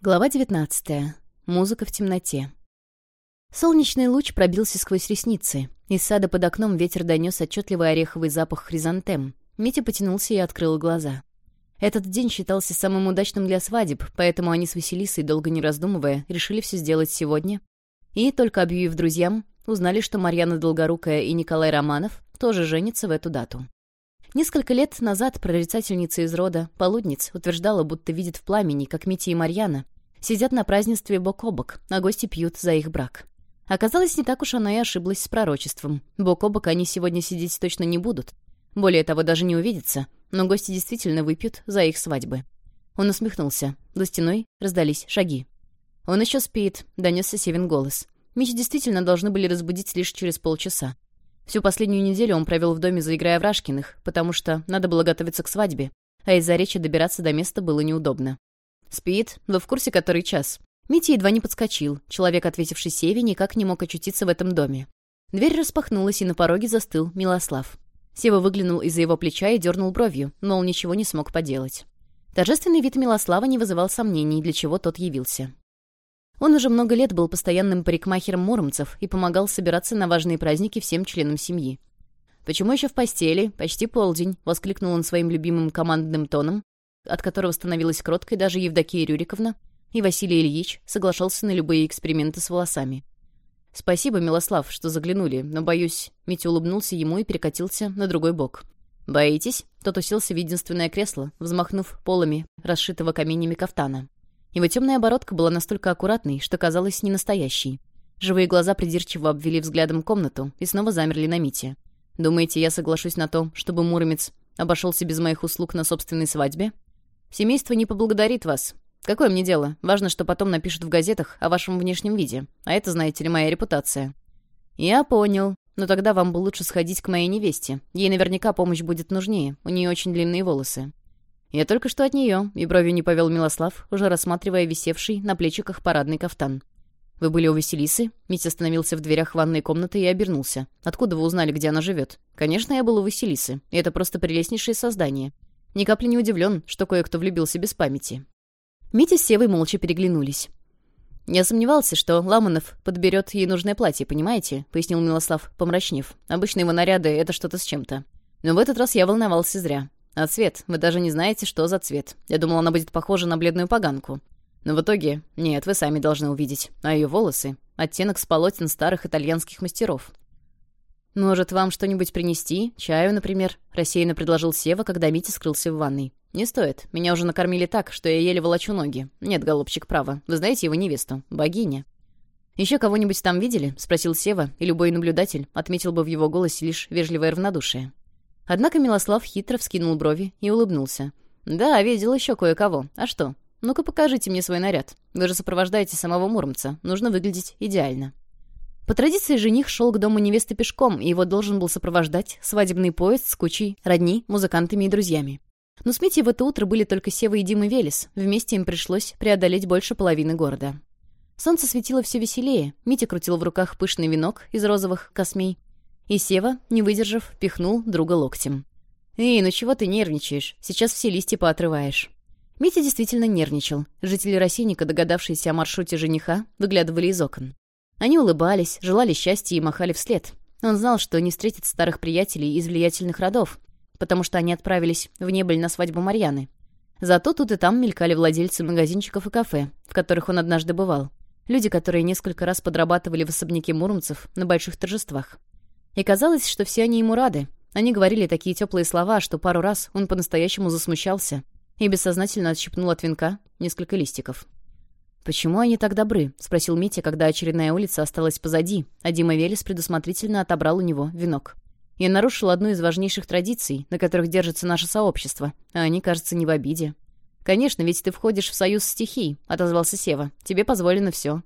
Глава 19. Музыка в темноте. Солнечный луч пробился сквозь ресницы. Из сада под окном ветер донес отчетливый ореховый запах хризантем. Митя потянулся и открыл глаза. Этот день считался самым удачным для свадеб, поэтому они с Василисой, долго не раздумывая, решили все сделать сегодня. И, только объявив друзьям, узнали, что Марьяна Долгорукая и Николай Романов тоже женятся в эту дату. Несколько лет назад прорицательница из рода, полудниц, утверждала, будто видит в пламени, как Мити и Марьяна сидят на празднестве бок о бок, а гости пьют за их брак. Оказалось, не так уж она и ошиблась с пророчеством. Бок о бок они сегодня сидеть точно не будут. Более того, даже не увидятся, но гости действительно выпьют за их свадьбы. Он усмехнулся. За стеной раздались шаги. «Он еще спит», — донесся Севин голос. Мич действительно должны были разбудить лишь через полчаса. Всю последнюю неделю он провел в доме, заиграя в Рашкиных, потому что надо было готовиться к свадьбе, а из-за речи добираться до места было неудобно. «Спит? Вы в курсе, который час?» Митя едва не подскочил. Человек, ответивший Севе, никак не мог очутиться в этом доме. Дверь распахнулась, и на пороге застыл Милослав. Сева выглянул из-за его плеча и дернул бровью, но он ничего не смог поделать. Торжественный вид Милослава не вызывал сомнений, для чего тот явился. Он уже много лет был постоянным парикмахером муромцев и помогал собираться на важные праздники всем членам семьи. «Почему еще в постели? Почти полдень!» — воскликнул он своим любимым командным тоном, от которого становилась кроткой даже Евдокия Рюриковна, и Василий Ильич соглашался на любые эксперименты с волосами. «Спасибо, Милослав, что заглянули, но, боюсь...» Митя улыбнулся ему и перекатился на другой бок. «Боитесь?» — тот уселся в единственное кресло, взмахнув полами, расшитого каменями кафтана. Его темная бородка была настолько аккуратной, что казалась ненастоящей. Живые глаза придирчиво обвели взглядом комнату и снова замерли на Мите. «Думаете, я соглашусь на то, чтобы Муромец обошелся без моих услуг на собственной свадьбе?» «Семейство не поблагодарит вас. Какое мне дело? Важно, что потом напишут в газетах о вашем внешнем виде. А это, знаете ли, моя репутация». «Я понял. Но тогда вам бы лучше сходить к моей невесте. Ей наверняка помощь будет нужнее. У нее очень длинные волосы». «Я только что от нее», — и бровью не повел Милослав, уже рассматривая висевший на плечиках парадный кафтан. «Вы были у Василисы?» Митя остановился в дверях ванной комнаты и обернулся. «Откуда вы узнали, где она живет?» «Конечно, я был у Василисы, и это просто прелестнейшее создание. Ни капли не удивлен, что кое-кто влюбился без памяти». Митя с Севой молча переглянулись. «Я сомневался, что Ламанов подберет ей нужное платье, понимаете?» — пояснил Милослав, помрачнев. «Обычно его наряды — это что-то с чем-то. Но в этот раз я волновался зря. А цвет? Вы даже не знаете, что за цвет. Я думала, она будет похожа на бледную поганку. Но в итоге... Нет, вы сами должны увидеть. А ее волосы — оттенок с полотен старых итальянских мастеров. «Может, вам что-нибудь принести? Чаю, например?» — рассеянно предложил Сева, когда Митя скрылся в ванной. «Не стоит. Меня уже накормили так, что я еле волочу ноги. Нет, голубчик, право. Вы знаете его невесту. Богиня». «Еще кого-нибудь там видели?» — спросил Сева, и любой наблюдатель отметил бы в его голосе лишь вежливое равнодушие. Однако Милослав хитро вскинул брови и улыбнулся. «Да, видел еще кое-кого. А что? Ну-ка покажите мне свой наряд. Вы же сопровождаете самого Муромца. Нужно выглядеть идеально». По традиции, жених шел к дому невесты пешком, и его должен был сопровождать свадебный поезд с кучей родни, музыкантами и друзьями. Но с Митей в это утро были только Сева и Дима Велес. Вместе им пришлось преодолеть больше половины города. Солнце светило все веселее. Митя крутил в руках пышный венок из розовых космей. И Сева, не выдержав, пихнул друга локтем. «Эй, ну чего ты нервничаешь? Сейчас все листья поотрываешь». Митя действительно нервничал. Жители рассейника, догадавшиеся о маршруте жениха, выглядывали из окон. Они улыбались, желали счастья и махали вслед. Он знал, что не встретит старых приятелей из влиятельных родов, потому что они отправились в Небыль на свадьбу Марьяны. Зато тут и там мелькали владельцы магазинчиков и кафе, в которых он однажды бывал. Люди, которые несколько раз подрабатывали в особняке муромцев на больших торжествах. И казалось, что все они ему рады. Они говорили такие теплые слова, что пару раз он по-настоящему засмущался и бессознательно отщипнул от венка несколько листиков. «Почему они так добры?» — спросил Митя, когда очередная улица осталась позади, а Дима Велес предусмотрительно отобрал у него венок. «Я нарушил одну из важнейших традиций, на которых держится наше сообщество, а они, кажется, не в обиде». «Конечно, ведь ты входишь в союз стихий», — отозвался Сева. «Тебе позволено все.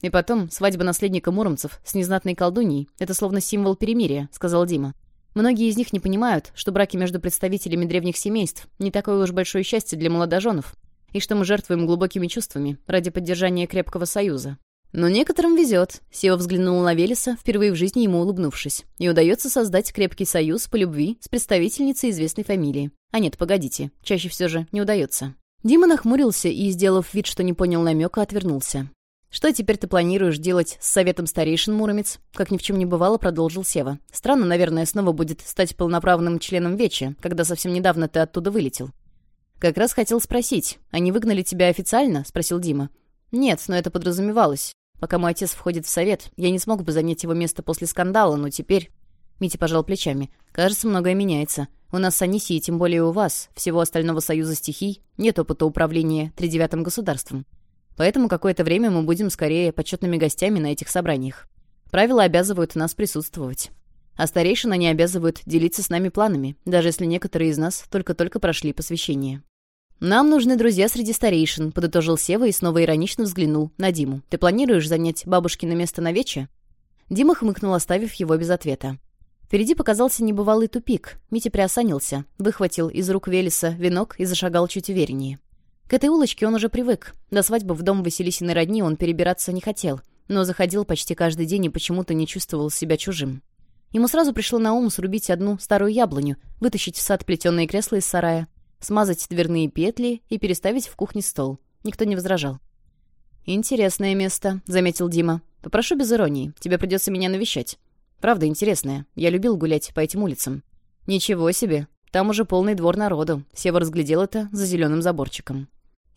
«И потом, свадьба наследника Муромцев с незнатной колдуньей — это словно символ перемирия», — сказал Дима. «Многие из них не понимают, что браки между представителями древних семейств — не такое уж большое счастье для молодоженов, и что мы жертвуем глубокими чувствами ради поддержания крепкого союза». «Но некоторым везет», — Сева взглянул на Велеса, впервые в жизни ему улыбнувшись, «и удается создать крепкий союз по любви с представительницей известной фамилии. А нет, погодите, чаще все же не удается». Дима нахмурился и, сделав вид, что не понял намека, отвернулся. «Что теперь ты планируешь делать с советом старейшин, Муромец?» Как ни в чем не бывало, продолжил Сева. «Странно, наверное, снова будет стать полноправным членом Вечи, когда совсем недавно ты оттуда вылетел». «Как раз хотел спросить, а они выгнали тебя официально?» — спросил Дима. «Нет, но это подразумевалось. Пока мой отец входит в совет, я не смог бы занять его место после скандала, но теперь...» Митя пожал плечами. «Кажется, многое меняется. У нас с Анисией, тем более у вас, всего остального союза стихий, нет опыта управления тридевятым государством». Поэтому какое-то время мы будем скорее почетными гостями на этих собраниях. Правила обязывают нас присутствовать. А старейшины не обязывают делиться с нами планами, даже если некоторые из нас только-только прошли посвящение. «Нам нужны друзья среди старейшин», — подытожил Сева и снова иронично взглянул на Диму. «Ты планируешь занять бабушкино место на вече?» Дима хмыкнул, оставив его без ответа. Впереди показался небывалый тупик. Митя приосанился, выхватил из рук Велеса венок и зашагал чуть увереннее. К этой улочке он уже привык. До свадьбы в дом Василисины родни он перебираться не хотел, но заходил почти каждый день и почему-то не чувствовал себя чужим. Ему сразу пришло на ум срубить одну старую яблоню, вытащить в сад плетеные кресла из сарая, смазать дверные петли и переставить в кухне стол. Никто не возражал. «Интересное место», — заметил Дима. «Попрошу без иронии. Тебе придется меня навещать». «Правда, интересное. Я любил гулять по этим улицам». «Ничего себе. Там уже полный двор народу. Сева разглядел это за зеленым заборчиком».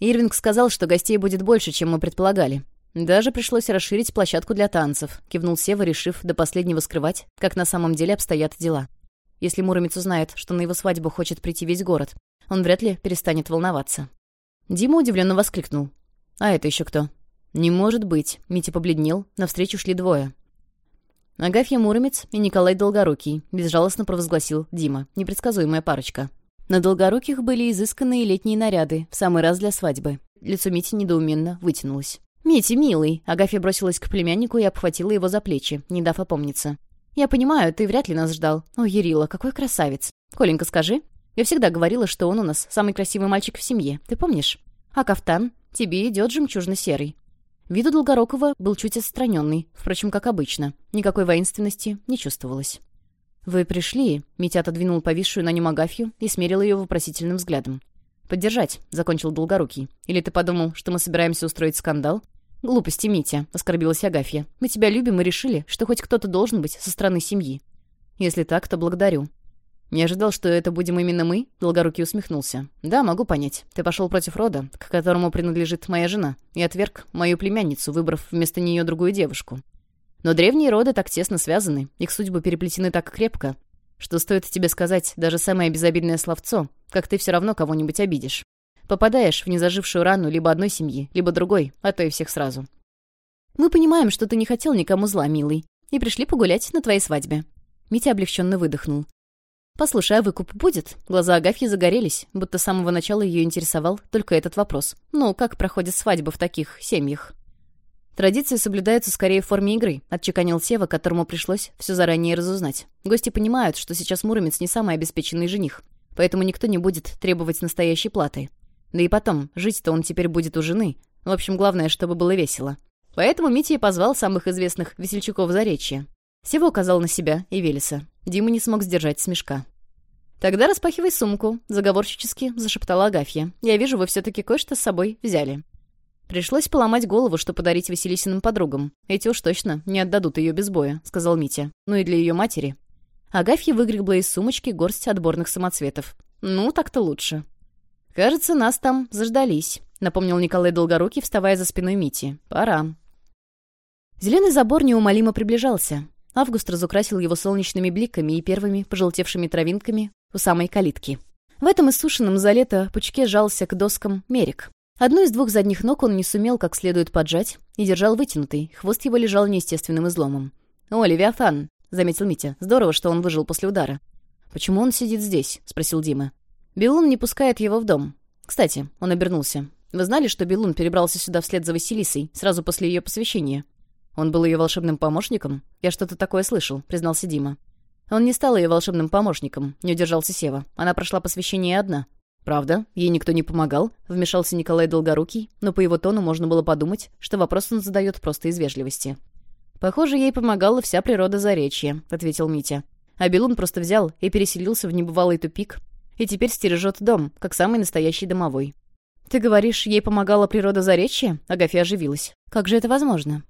Ирвинг сказал, что гостей будет больше, чем мы предполагали. Даже пришлось расширить площадку для танцев, кивнул Сева, решив до последнего скрывать, как на самом деле обстоят дела. Если Муромец узнает, что на его свадьбу хочет прийти весь город, он вряд ли перестанет волноваться. Дима удивленно воскликнул. «А это еще кто?» «Не может быть!» Митя побледнел, навстречу шли двое. Агафья Муромец и Николай Долгорукий, безжалостно провозгласил Дима, непредсказуемая парочка. На долгоруких были изысканные летние наряды, в самый раз для свадьбы. Лицо Мити недоуменно вытянулось. «Мити, милый!» Агафья бросилась к племяннику и обхватила его за плечи, не дав опомниться. «Я понимаю, ты вряд ли нас ждал. Ну, О, Ерила, какой красавец! Коленька, скажи. Я всегда говорила, что он у нас самый красивый мальчик в семье, ты помнишь? А кафтан? Тебе идет жемчужно-серый». Виду у Долгорокова был чуть отстраненный, впрочем, как обычно. Никакой воинственности не чувствовалось. «Вы пришли?» — Митя отодвинул повисшую на нем Агафью и смерил ее вопросительным взглядом. «Поддержать», — закончил Долгорукий. «Или ты подумал, что мы собираемся устроить скандал?» «Глупости, Митя», — оскорбилась Агафья. «Мы тебя любим и решили, что хоть кто-то должен быть со стороны семьи». «Если так, то благодарю». «Не ожидал, что это будем именно мы?» — Долгорукий усмехнулся. «Да, могу понять. Ты пошел против рода, к которому принадлежит моя жена, и отверг мою племянницу, выбрав вместо нее другую девушку. Но древние роды так тесно связаны, их судьбы переплетены так крепко, что стоит тебе сказать даже самое безобидное словцо, как ты все равно кого-нибудь обидишь. Попадаешь в незажившую рану либо одной семьи, либо другой, а то и всех сразу. Мы понимаем, что ты не хотел никому зла, милый, и пришли погулять на твоей свадьбе. Митя облегченно выдохнул. «Послушай, а выкуп будет?» Глаза Агафьи загорелись, будто с самого начала ее интересовал только этот вопрос. «Ну, как проходит свадьба в таких семьях?» Традиция соблюдается скорее в форме игры, отчеканил Сева, которому пришлось все заранее разузнать. Гости понимают, что сейчас Муромец не самый обеспеченный жених, поэтому никто не будет требовать настоящей платы. Да и потом, жить-то он теперь будет у жены. В общем, главное, чтобы было весело. Поэтому Митя и позвал самых известных весельчаков за Заречья. Сева указал на себя и Велеса. Дима не смог сдержать смешка. «Тогда распахивай сумку», — заговорщически зашептала Агафья. «Я вижу, вы все-таки кое-что с собой взяли». «Пришлось поломать голову, что подарить Василисиным подругам. Эти уж точно не отдадут ее без боя», — сказал Митя. «Ну и для ее матери». Агафья выгребла из сумочки горсть отборных самоцветов. «Ну, так-то лучше». «Кажется, нас там заждались», — напомнил Николай Долгорукий, вставая за спиной Мити. «Пора». Зеленый забор неумолимо приближался. Август разукрасил его солнечными бликами и первыми пожелтевшими травинками у самой калитки. В этом иссушенном за лето пучке жался к доскам мерик. Одну из двух задних ног он не сумел как следует поджать и держал вытянутый, хвост его лежал неестественным изломом. «О, Левиафан!» — заметил Митя. «Здорово, что он выжил после удара». «Почему он сидит здесь?» — спросил Дима. «Белун не пускает его в дом. Кстати, он обернулся. Вы знали, что Белун перебрался сюда вслед за Василисой, сразу после ее посвящения?» «Он был ее волшебным помощником? Я что-то такое слышал», — признался Дима. «Он не стал ее волшебным помощником», — не удержался Сева. «Она прошла посвящение одна». «Правда, ей никто не помогал», — вмешался Николай Долгорукий, но по его тону можно было подумать, что вопрос он задает просто из вежливости. «Похоже, ей помогала вся природа Заречья», — ответил Митя. А Белун просто взял и переселился в небывалый тупик, и теперь стережет дом, как самый настоящий домовой. «Ты говоришь, ей помогала природа Заречья?» Агафья оживилась. «Как же это возможно?»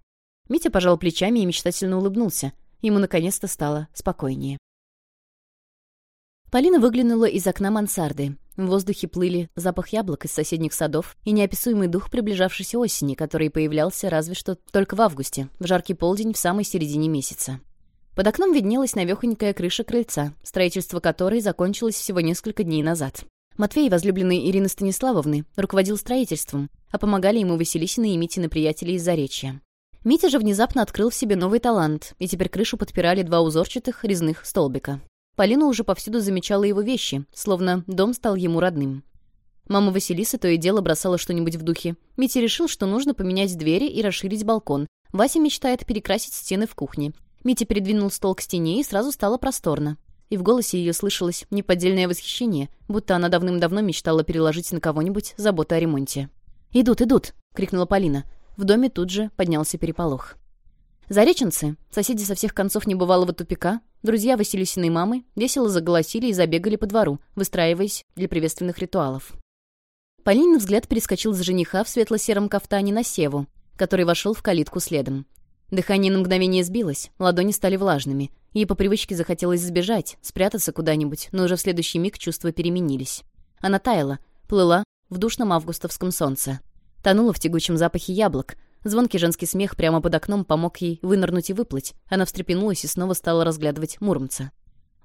Митя пожал плечами и мечтательно улыбнулся. Ему наконец-то стало спокойнее. Полина выглянула из окна мансарды. В воздухе плыли запах яблок из соседних садов и неописуемый дух приближавшейся осени, который появлялся разве что только в августе, в жаркий полдень в самой середине месяца. Под окном виднелась навехонькая крыша крыльца, строительство которой закончилось всего несколько дней назад. Матвей, возлюбленный Ирины Станиславовны, руководил строительством, а помогали ему Василисина и Митина приятели из Заречья. Митя же внезапно открыл в себе новый талант, и теперь крышу подпирали два узорчатых резных столбика. Полина уже повсюду замечала его вещи, словно дом стал ему родным. Мама Василиса то и дело бросала что-нибудь в духе. Митя решил, что нужно поменять двери и расширить балкон. Вася мечтает перекрасить стены в кухне. Митя передвинул стол к стене и сразу стало просторно. И в голосе ее слышалось неподдельное восхищение, будто она давным-давно мечтала переложить на кого-нибудь заботу о ремонте. «Идут, идут!» — крикнула Полина. В доме тут же поднялся переполох. Зареченцы, соседи со всех концов небывалого тупика, друзья Василисиной мамы, весело заголосили и забегали по двору, выстраиваясь для приветственных ритуалов. Полинин взгляд перескочил с жениха в светло-сером кафтане на Севу, который вошел в калитку следом. Дыхание на мгновение сбилось, ладони стали влажными. Ей по привычке захотелось сбежать, спрятаться куда-нибудь, но уже в следующий миг чувства переменились. Она таяла, плыла в душном августовском солнце. Тонула в тягучем запахе яблок — Звонкий женский смех прямо под окном помог ей вынырнуть и выплыть. Она встрепенулась и снова стала разглядывать Муромца.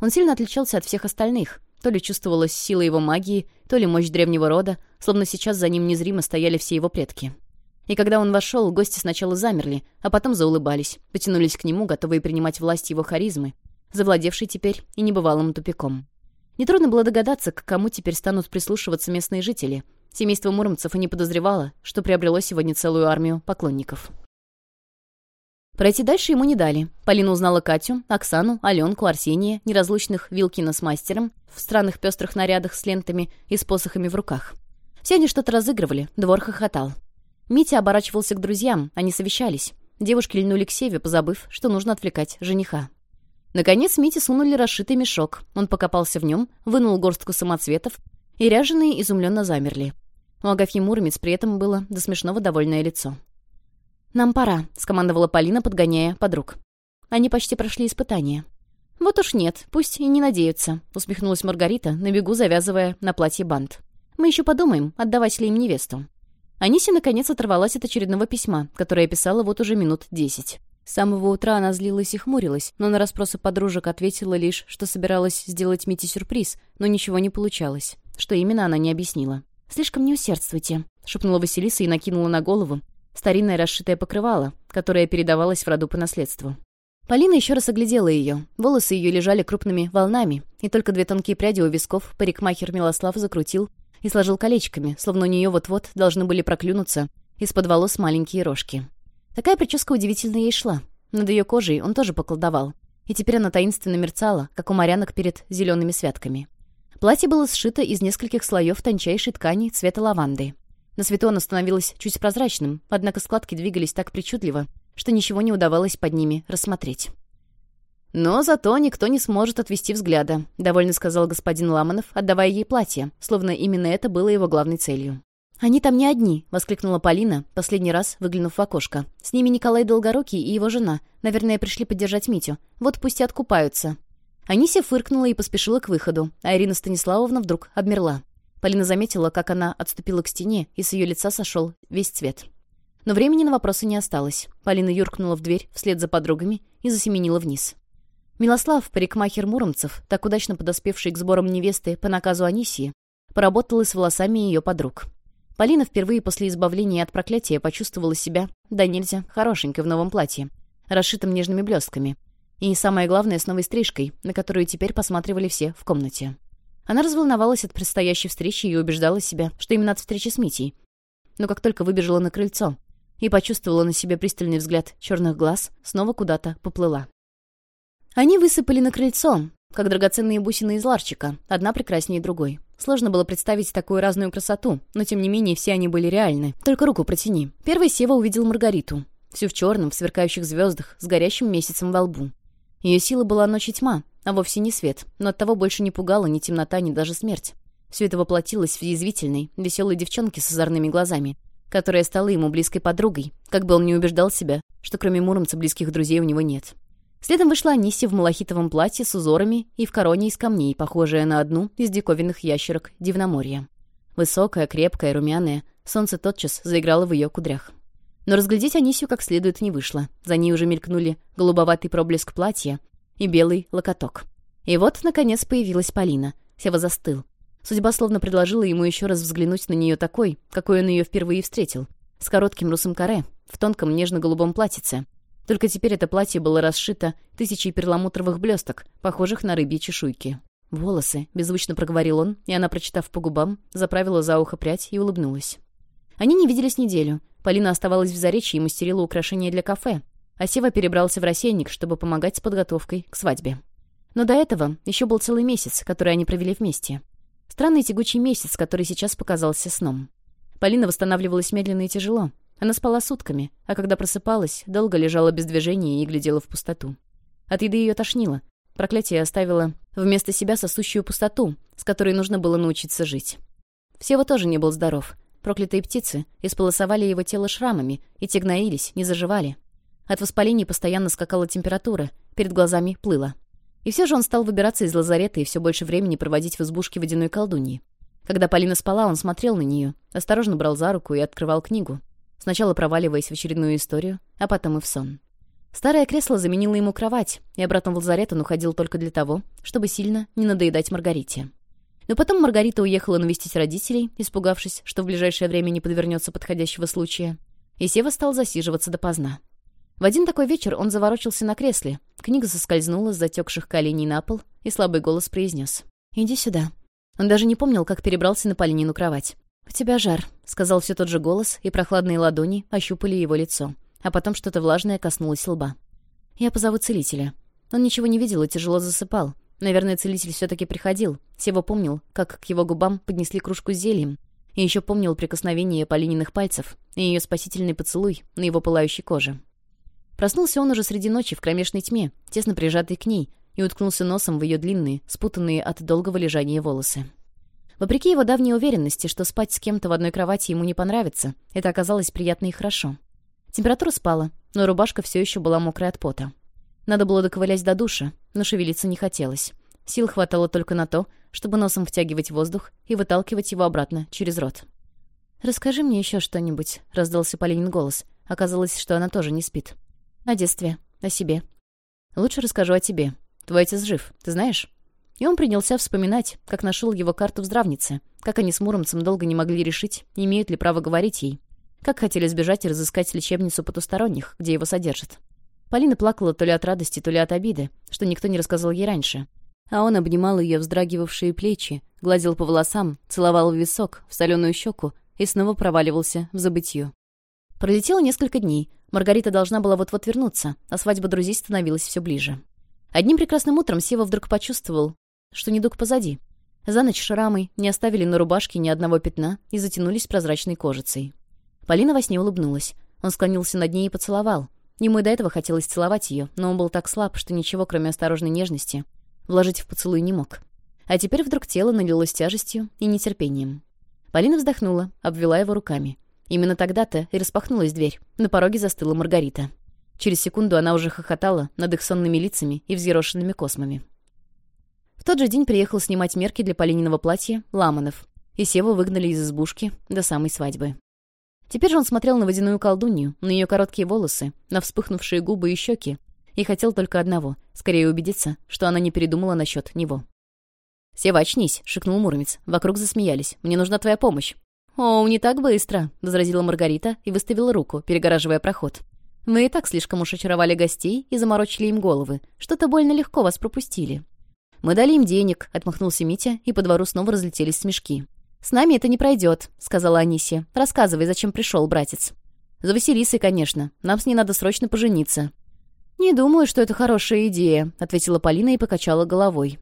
Он сильно отличался от всех остальных. То ли чувствовалась сила его магии, то ли мощь древнего рода, словно сейчас за ним незримо стояли все его предки. И когда он вошел, гости сначала замерли, а потом заулыбались, потянулись к нему, готовые принимать власть его харизмы, завладевшей теперь и небывалым тупиком. Нетрудно было догадаться, к кому теперь станут прислушиваться местные жители, Семейство Муромцев и не подозревало, что приобрело сегодня целую армию поклонников. Пройти дальше ему не дали. Полина узнала Катю, Оксану, Аленку, Арсения, неразлучных Вилкина с мастером, в странных пестрых нарядах с лентами и с посохами в руках. Все они что-то разыгрывали, двор хохотал. Митя оборачивался к друзьям, они совещались. Девушки льнули к Севе, позабыв, что нужно отвлекать жениха. Наконец Мите сунули расшитый мешок. Он покопался в нем, вынул горстку самоцветов, и ряженые изумленно замерли. У Агафьи Муромец при этом было до смешного довольное лицо. «Нам пора», — скомандовала Полина, подгоняя подруг. Они почти прошли испытание. «Вот уж нет, пусть и не надеются», — усмехнулась Маргарита, на бегу завязывая на платье бант. «Мы еще подумаем, отдавать ли им невесту». Анисе, наконец, оторвалась от очередного письма, которое писала вот уже минут десять. С самого утра она злилась и хмурилась, но на расспросы подружек ответила лишь, что собиралась сделать Мите сюрприз, но ничего не получалось, что именно она не объяснила. «Слишком не усердствуйте», — шепнула Василиса и накинула на голову старинное расшитое покрывало, которое передавалось в роду по наследству. Полина еще раз оглядела ее. Волосы ее лежали крупными волнами, и только две тонкие пряди у висков парикмахер Милослав закрутил и сложил колечками, словно у нее вот-вот должны были проклюнуться из-под волос маленькие рожки. Такая прическа удивительно ей шла. Над ее кожей он тоже поколдовал. И теперь она таинственно мерцала, как у морянок перед зелеными святками. Платье было сшито из нескольких слоев тончайшей ткани цвета лаванды. На свету оно становилось чуть прозрачным, однако складки двигались так причудливо, что ничего не удавалось под ними рассмотреть. «Но зато никто не сможет отвести взгляда», — довольно сказал господин Ламанов, отдавая ей платье, словно именно это было его главной целью. «Они там не одни», — воскликнула Полина, последний раз выглянув в окошко. «С ними Николай Долгорукий и его жена. Наверное, пришли поддержать Митю. Вот пусть и откупаются. Анися фыркнула и поспешила к выходу, а Ирина Станиславовна вдруг обмерла. Полина заметила, как она отступила к стене, и с ее лица сошел весь цвет. Но времени на вопросы не осталось. Полина юркнула в дверь вслед за подругами и засеменила вниз. Милослав, парикмахер Муромцев, так удачно подоспевший к сборам невесты по наказу Анисии, поработал и с волосами ее подруг. Полина впервые после избавления от проклятия почувствовала себя, да нельзя, хорошенькой в новом платье, расшитом нежными блестками, и самое главное, с новой стрижкой, на которую теперь посматривали все в комнате. Она разволновалась от предстоящей встречи и убеждала себя, что именно от встречи с Митей. Но как только выбежала на крыльцо и почувствовала на себе пристальный взгляд черных глаз, снова куда-то поплыла. Они высыпали на крыльцо, как драгоценные бусины из ларчика, одна прекраснее другой. Сложно было представить такую разную красоту, но тем не менее все они были реальны. Только руку протяни. Первый Сева увидел Маргариту. Всю в черном, в сверкающих звездах, с горящим месяцем во лбу. Ее сила была ночь и тьма, а вовсе не свет, но оттого больше не пугала ни темнота, ни даже смерть. Все это воплотилось в язвительной, веселой девчонке с озорными глазами, которая стала ему близкой подругой, как бы он не убеждал себя, что кроме Муромца близких друзей у него нет. Следом вышла Аниси в малахитовом платье с узорами и в короне из камней, похожая на одну из диковинных ящерок Дивноморья. Высокая, крепкая, румяная, солнце тотчас заиграло в ее кудрях. Но разглядеть Анисию как следует не вышло. За ней уже мелькнули голубоватый проблеск платья и белый локоток. И вот, наконец, появилась Полина. Сева застыл. Судьба словно предложила ему еще раз взглянуть на нее такой, какой он ее впервые встретил. С коротким русым каре, в тонком нежно-голубом платьице. Только теперь это платье было расшито тысячей перламутровых блесток, похожих на рыбьи чешуйки. «Волосы», — беззвучно проговорил он, и она, прочитав по губам, заправила за ухо прядь и улыбнулась. Они не виделись неделю — Полина оставалась в Заречье и мастерила украшения для кафе, а Сева перебрался в Рассенник, чтобы помогать с подготовкой к свадьбе. Но до этого еще был целый месяц, который они провели вместе. Странный тягучий месяц, который сейчас показался сном. Полина восстанавливалась медленно и тяжело. Она спала сутками, а когда просыпалась, долго лежала без движения и глядела в пустоту. От еды ее тошнило. Проклятие оставило вместо себя сосущую пустоту, с которой нужно было научиться жить. Сева тоже не был здоров — Проклятые птицы исполосовали его тело шрамами и те гноились, не заживали. От воспаления постоянно скакала температура, перед глазами плыла. И все же он стал выбираться из лазарета и все больше времени проводить в избушке водяной колдуньи. Когда Полина спала, он смотрел на нее, осторожно брал за руку и открывал книгу, сначала проваливаясь в очередную историю, а потом и в сон. Старое кресло заменило ему кровать, и обратно в лазарет он уходил только для того, чтобы сильно не надоедать Маргарите. Но потом Маргарита уехала навестить родителей, испугавшись, что в ближайшее время не подвернется подходящего случая. И Сева стал засиживаться допоздна. В один такой вечер он заворочился на кресле. Книга соскользнула с затекших коленей на пол, и слабый голос произнес. «Иди сюда». Он даже не помнил, как перебрался на Полинину кровать. «У тебя жар», — сказал все тот же голос, и прохладные ладони ощупали его лицо. А потом что-то влажное коснулось лба. «Я позову целителя». Он ничего не видел и тяжело засыпал, Наверное, целитель все-таки приходил. Сева помнил, как к его губам поднесли кружку с зельем. И еще помнил прикосновение Полининых пальцев и ее спасительный поцелуй на его пылающей коже. Проснулся он уже среди ночи в кромешной тьме, тесно прижатый к ней, и уткнулся носом в ее длинные, спутанные от долгого лежания волосы. Вопреки его давней уверенности, что спать с кем-то в одной кровати ему не понравится, это оказалось приятно и хорошо. Температура спала, но рубашка все еще была мокрая от пота. Надо было доковылять до душа, но шевелиться не хотелось. Сил хватало только на то, чтобы носом втягивать воздух и выталкивать его обратно через рот. «Расскажи мне еще что-нибудь», — раздался Полинин голос. Оказалось, что она тоже не спит. «О детстве. О себе». «Лучше расскажу о тебе. Твой отец жив, ты знаешь?» И он принялся вспоминать, как нашел его карту в здравнице, как они с Муромцем долго не могли решить, имеют ли право говорить ей, как хотели сбежать и разыскать лечебницу потусторонних, где его содержат. Полина плакала то ли от радости, то ли от обиды, что никто не рассказал ей раньше. А он обнимал ее вздрагивавшие плечи, гладил по волосам, целовал в висок, в соленую щеку и снова проваливался в забытье. Пролетело несколько дней. Маргарита должна была вот-вот вернуться, а свадьба друзей становилась все ближе. Одним прекрасным утром Сева вдруг почувствовал, что недуг позади. За ночь шрамы не оставили на рубашке ни одного пятна и затянулись прозрачной кожицей. Полина во сне улыбнулась. Он склонился над ней и поцеловал. Ему до этого хотелось целовать ее, но он был так слаб, что ничего, кроме осторожной нежности, вложить в поцелуй не мог. А теперь вдруг тело налилось тяжестью и нетерпением. Полина вздохнула, обвела его руками. Именно тогда-то и распахнулась дверь. На пороге застыла Маргарита. Через секунду она уже хохотала над их сонными лицами и взъерошенными космами. В тот же день приехал снимать мерки для Полининого платья Ламанов, и Севу выгнали из избушки до самой свадьбы. Теперь он смотрел на водяную колдунью, на ее короткие волосы, на вспыхнувшие губы и щеки, и хотел только одного — скорее убедиться, что она не передумала насчет него. «Сева, очнись!» — шикнул Муромец. Вокруг засмеялись. «Мне нужна твоя помощь!» «О, не так быстро!» — возразила Маргарита и выставила руку, перегораживая проход. Мы и так слишком уж очаровали гостей и заморочили им головы. Что-то больно легко вас пропустили». «Мы дали им денег», — отмахнулся Митя, и по двору снова разлетелись смешки. «С нами это не пройдет», — сказала Анисия. «Рассказывай, зачем пришел, братец». «За Василисой, конечно. Нам с ней надо срочно пожениться». «Не думаю, что это хорошая идея», — ответила Полина и покачала головой.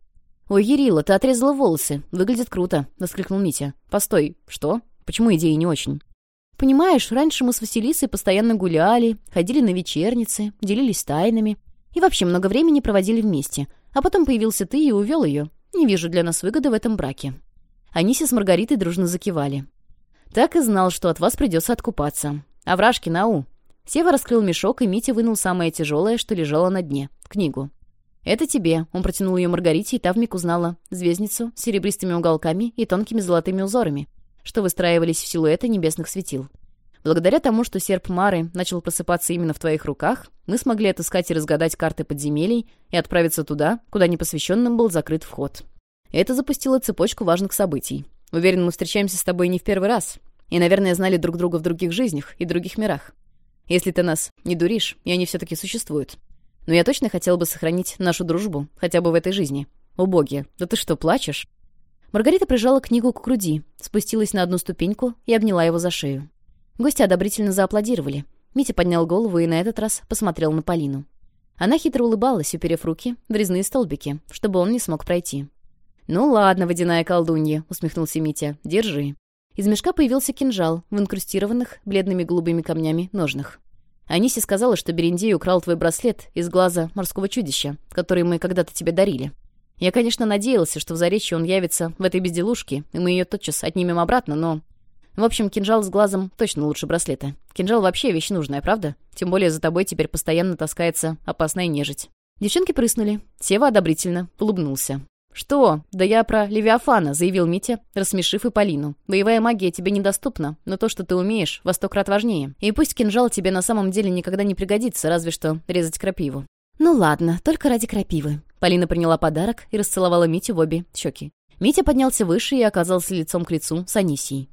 «Ой, Ерила, ты отрезала волосы. Выглядит круто», — воскликнул Митя. «Постой, что? Почему идея не очень?» «Понимаешь, раньше мы с Василисой постоянно гуляли, ходили на вечерницы, делились тайнами и вообще много времени проводили вместе. А потом появился ты и увел ее. Не вижу для нас выгоды в этом браке». Аниси с Маргаритой дружно закивали. «Так и знал, что от вас придется откупаться. Авражки на у!» Сева раскрыл мешок, и Митя вынул самое тяжелое, что лежало на дне — книгу. «Это тебе», — он протянул ее Маргарите, и та вмиг узнала звездницу с серебристыми уголками и тонкими золотыми узорами, что выстраивались в силуэты небесных светил. Благодаря тому, что серп Мары начал просыпаться именно в твоих руках, мы смогли отыскать и разгадать карты подземелий и отправиться туда, куда непосвященным был закрыт вход. Это запустило цепочку важных событий. Уверен, мы встречаемся с тобой не в первый раз. И, наверное, знали друг друга в других жизнях и других мирах. Если ты нас не дуришь, и они все-таки существуют. Но я точно хотела бы сохранить нашу дружбу, хотя бы в этой жизни. О боги, да ты что, плачешь?» Маргарита прижала книгу к груди, спустилась на одну ступеньку и обняла его за шею. Гости одобрительно зааплодировали. Митя поднял голову и на этот раз посмотрел на Полину. Она хитро улыбалась, уперев руки в резные столбики, чтобы он не смог пройти. «Ну ладно, водяная колдунья», — усмехнулся Митя. «Держи». Из мешка появился кинжал в инкрустированных бледными голубыми камнями ножнах. Аниси сказала, что Берендей украл твой браслет из глаза морского чудища, который мы когда-то тебе дарили. Я, конечно, надеялся, что в Заречье он явится в этой безделушке, и мы ее тотчас отнимем обратно, но... В общем, кинжал с глазом точно лучше браслета. Кинжал вообще вещь нужная, правда? Тем более за тобой теперь постоянно таскается опасная нежить. Девчонки прыснули. Сева одобрительно улыбнулся. «Что? Да я про Левиафана», — заявил Митя, рассмешив и Полину. «Боевая магия тебе недоступна, но то, что ты умеешь, во сто крат важнее. И пусть кинжал тебе на самом деле никогда не пригодится, разве что резать крапиву». «Ну ладно, только ради крапивы». Полина приняла подарок и расцеловала Митю в обе щеки. Митя поднялся выше и оказался лицом к лицу с Анисией.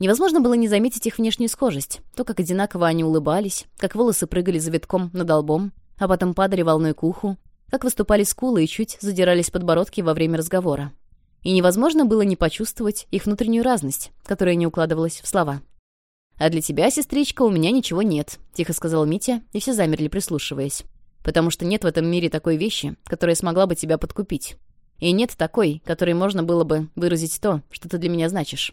Невозможно было не заметить их внешнюю схожесть. То, как одинаково они улыбались, как волосы прыгали завитком над лбом, а потом падали волной к уху, как выступали скулы и чуть задирались подбородки во время разговора. И невозможно было не почувствовать их внутреннюю разность, которая не укладывалась в слова. «А для тебя, сестричка, у меня ничего нет», — тихо сказал Митя, и все замерли, прислушиваясь. «Потому что нет в этом мире такой вещи, которая смогла бы тебя подкупить. И нет такой, которой можно было бы выразить то, что ты для меня значишь».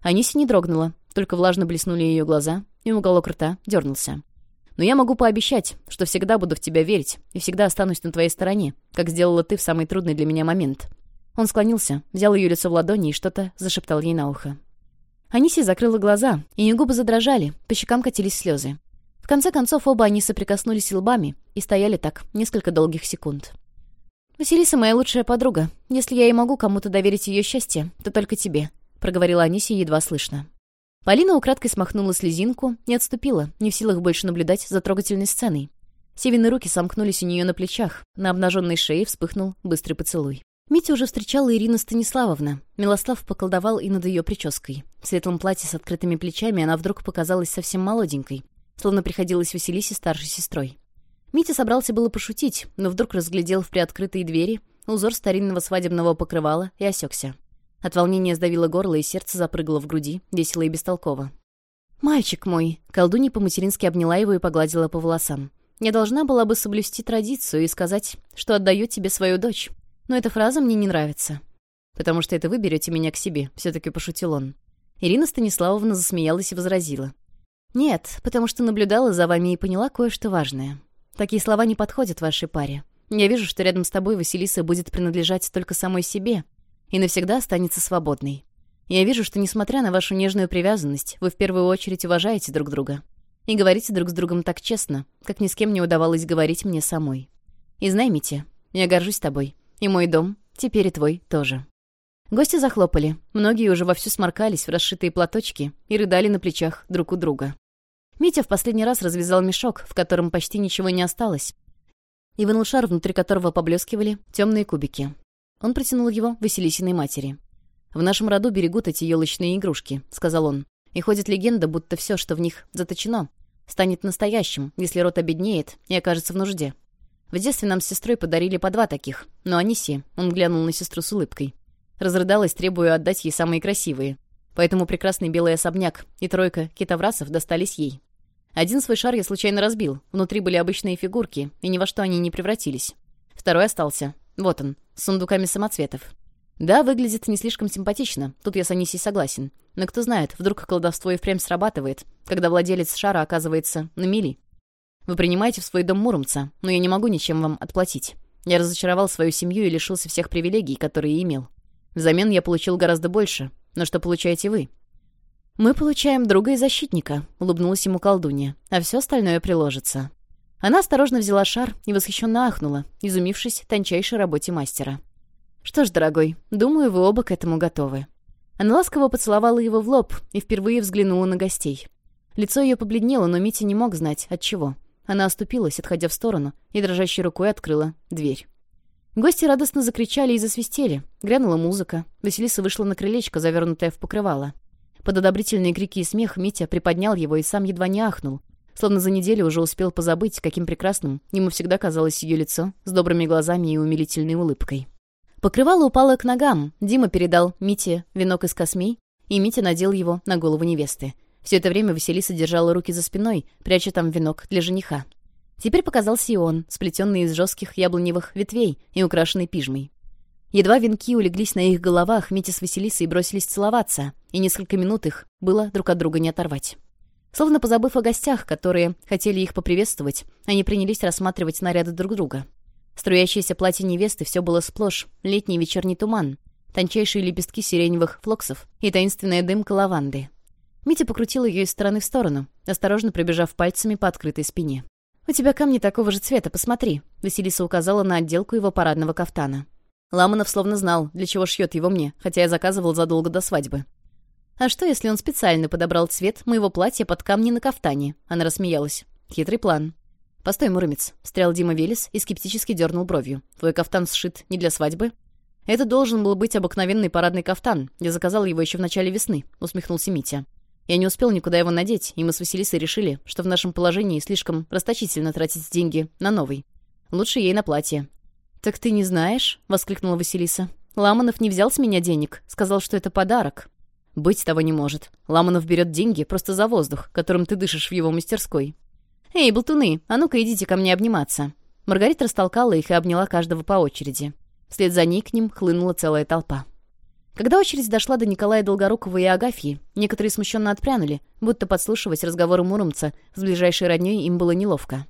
Аниси не дрогнула, только влажно блеснули ее глаза, и уголок рта дернулся. Но я могу пообещать, что всегда буду в тебя верить и всегда останусь на твоей стороне, как сделала ты в самый трудный для меня момент». Он склонился, взял ее лицо в ладони и что-то зашептал ей на ухо. Аниси закрыла глаза, и ее губы задрожали, по щекам катились слезы. В конце концов, оба они соприкоснулись лбами и стояли так несколько долгих секунд. «Василиса моя лучшая подруга. Если я и могу кому-то доверить ее счастье, то только тебе», — проговорила Анисия едва слышно. Полина украдкой смахнула слезинку не отступила, не в силах больше наблюдать за трогательной сценой. Севины руки сомкнулись у нее на плечах, на обнаженной шее вспыхнул быстрый поцелуй. Митя уже встречала Ирина Станиславовна. Милослав поколдовал и над ее прической. В светлом платье с открытыми плечами она вдруг показалась совсем молоденькой, словно приходилось Василисе старшей сестрой. Митя собрался было пошутить, но вдруг разглядел в приоткрытые двери узор старинного свадебного покрывала и осекся. От волнения сдавило горло, и сердце запрыгало в груди, весело и бестолково. «Мальчик мой!» — колдунья по-матерински обняла его и погладила по волосам. «Я должна была бы соблюсти традицию и сказать, что отдаю тебе свою дочь. Но эта фраза мне не нравится. Потому что это вы берете меня к себе», — все-таки пошутил он. Ирина Станиславовна засмеялась и возразила. «Нет, потому что наблюдала за вами и поняла кое-что важное. Такие слова не подходят вашей паре. Я вижу, что рядом с тобой Василиса будет принадлежать только самой себе, и навсегда останется свободной. Я вижу, что, несмотря на вашу нежную привязанность, вы в первую очередь уважаете друг друга. И говорите друг с другом так честно, как ни с кем не удавалось говорить мне самой. И знай, я горжусь тобой. И мой дом теперь и твой тоже». Гости захлопали. Многие уже вовсю сморкались в расшитые платочки и рыдали на плечах друг у друга. Митя в последний раз развязал мешок, в котором почти ничего не осталось, и вынул шар, внутри которого поблескивали темные кубики. Он протянул его Василисиной матери. «В нашем роду берегут эти елочные игрушки», — сказал он. «И ходит легенда, будто все, что в них заточено, станет настоящим, если род обеднеет и окажется в нужде. В детстве нам с сестрой подарили по два таких, но Аниси, он глянул на сестру с улыбкой, разрыдалась, требуя отдать ей самые красивые. Поэтому прекрасный белый особняк и тройка китоврасов достались ей. Один свой шар я случайно разбил, внутри были обычные фигурки, и ни во что они не превратились. Второй остался, вот он, с сундуками самоцветов. Да, выглядит не слишком симпатично, тут я с Анисей согласен. Но кто знает, вдруг колдовство и впрямь срабатывает, когда владелец шара оказывается на мели. Вы принимаете в свой дом Муромца, но я не могу ничем вам отплатить. Я разочаровал свою семью и лишился всех привилегий, которые имел. Взамен я получил гораздо больше. Но что получаете вы? «Мы получаем друга и защитника», — улыбнулась ему колдунья. «А все остальное приложится». Она осторожно взяла шар и восхищенно ахнула, изумившись тончайшей работе мастера. «Что ж, дорогой, думаю, вы оба к этому готовы». Она ласково поцеловала его в лоб и впервые взглянула на гостей. Лицо ее побледнело, но Митя не мог знать, от чего. Она оступилась, отходя в сторону, и дрожащей рукой открыла дверь. Гости радостно закричали и засвистели. Грянула музыка. Василиса вышла на крылечко, завернутое в покрывало. Под одобрительные крики и смех Митя приподнял его и сам едва не ахнул, Словно за неделю уже успел позабыть, каким прекрасным ему всегда казалось ее лицо, с добрыми глазами и умилительной улыбкой. Покрывало упало к ногам. Дима передал Мите венок из космей, и Митя надел его на голову невесты. Все это время Василиса держала руки за спиной, пряча там венок для жениха. Теперь показался и он, сплетенный из жестких яблоневых ветвей и украшенный пижмой. Едва венки улеглись на их головах, Митя с Василисой бросились целоваться, и несколько минут их было друг от друга не оторвать словно позабыв о гостях, которые хотели их поприветствовать. Они принялись рассматривать наряды друг друга. Струящееся платье невесты все было сплошь, летний вечерний туман, тончайшие лепестки сиреневых флоксов и таинственная дымка лаванды. Митя покрутил ее из стороны в сторону, осторожно пробежав пальцами по открытой спине. «У тебя камни такого же цвета, посмотри», — Василиса указала на отделку его парадного кафтана. Ламанов словно знал, для чего шьет его мне, хотя я заказывал задолго до свадьбы. «А что, если он специально подобрал цвет моего платья под камни на кафтане?» Она рассмеялась. «Хитрый план». «Постой, Муромец», — встрял Дима Велес и скептически дернул бровью. «Твой кафтан сшит не для свадьбы?» «Это должен был быть обыкновенный парадный кафтан. Я заказал его еще в начале весны», — усмехнулся Митя. «Я не успел никуда его надеть, и мы с Василисой решили, что в нашем положении слишком расточительно тратить деньги на новый. Лучше ей на платье». «Так ты не знаешь?» — воскликнула Василиса. «Ламанов не взял с меня денег, сказал, что это подарок». Быть того не может. Ламанов берет деньги просто за воздух, которым ты дышишь в его мастерской. «Эй, болтуны, а ну-ка идите ко мне обниматься». Маргарита растолкала их и обняла каждого по очереди. Вслед за ней к ним хлынула целая толпа. Когда очередь дошла до Николая Долгорукова и Агафьи, некоторые смущенно отпрянули, будто подслушивать разговоры Муромца с ближайшей родней им было неловко.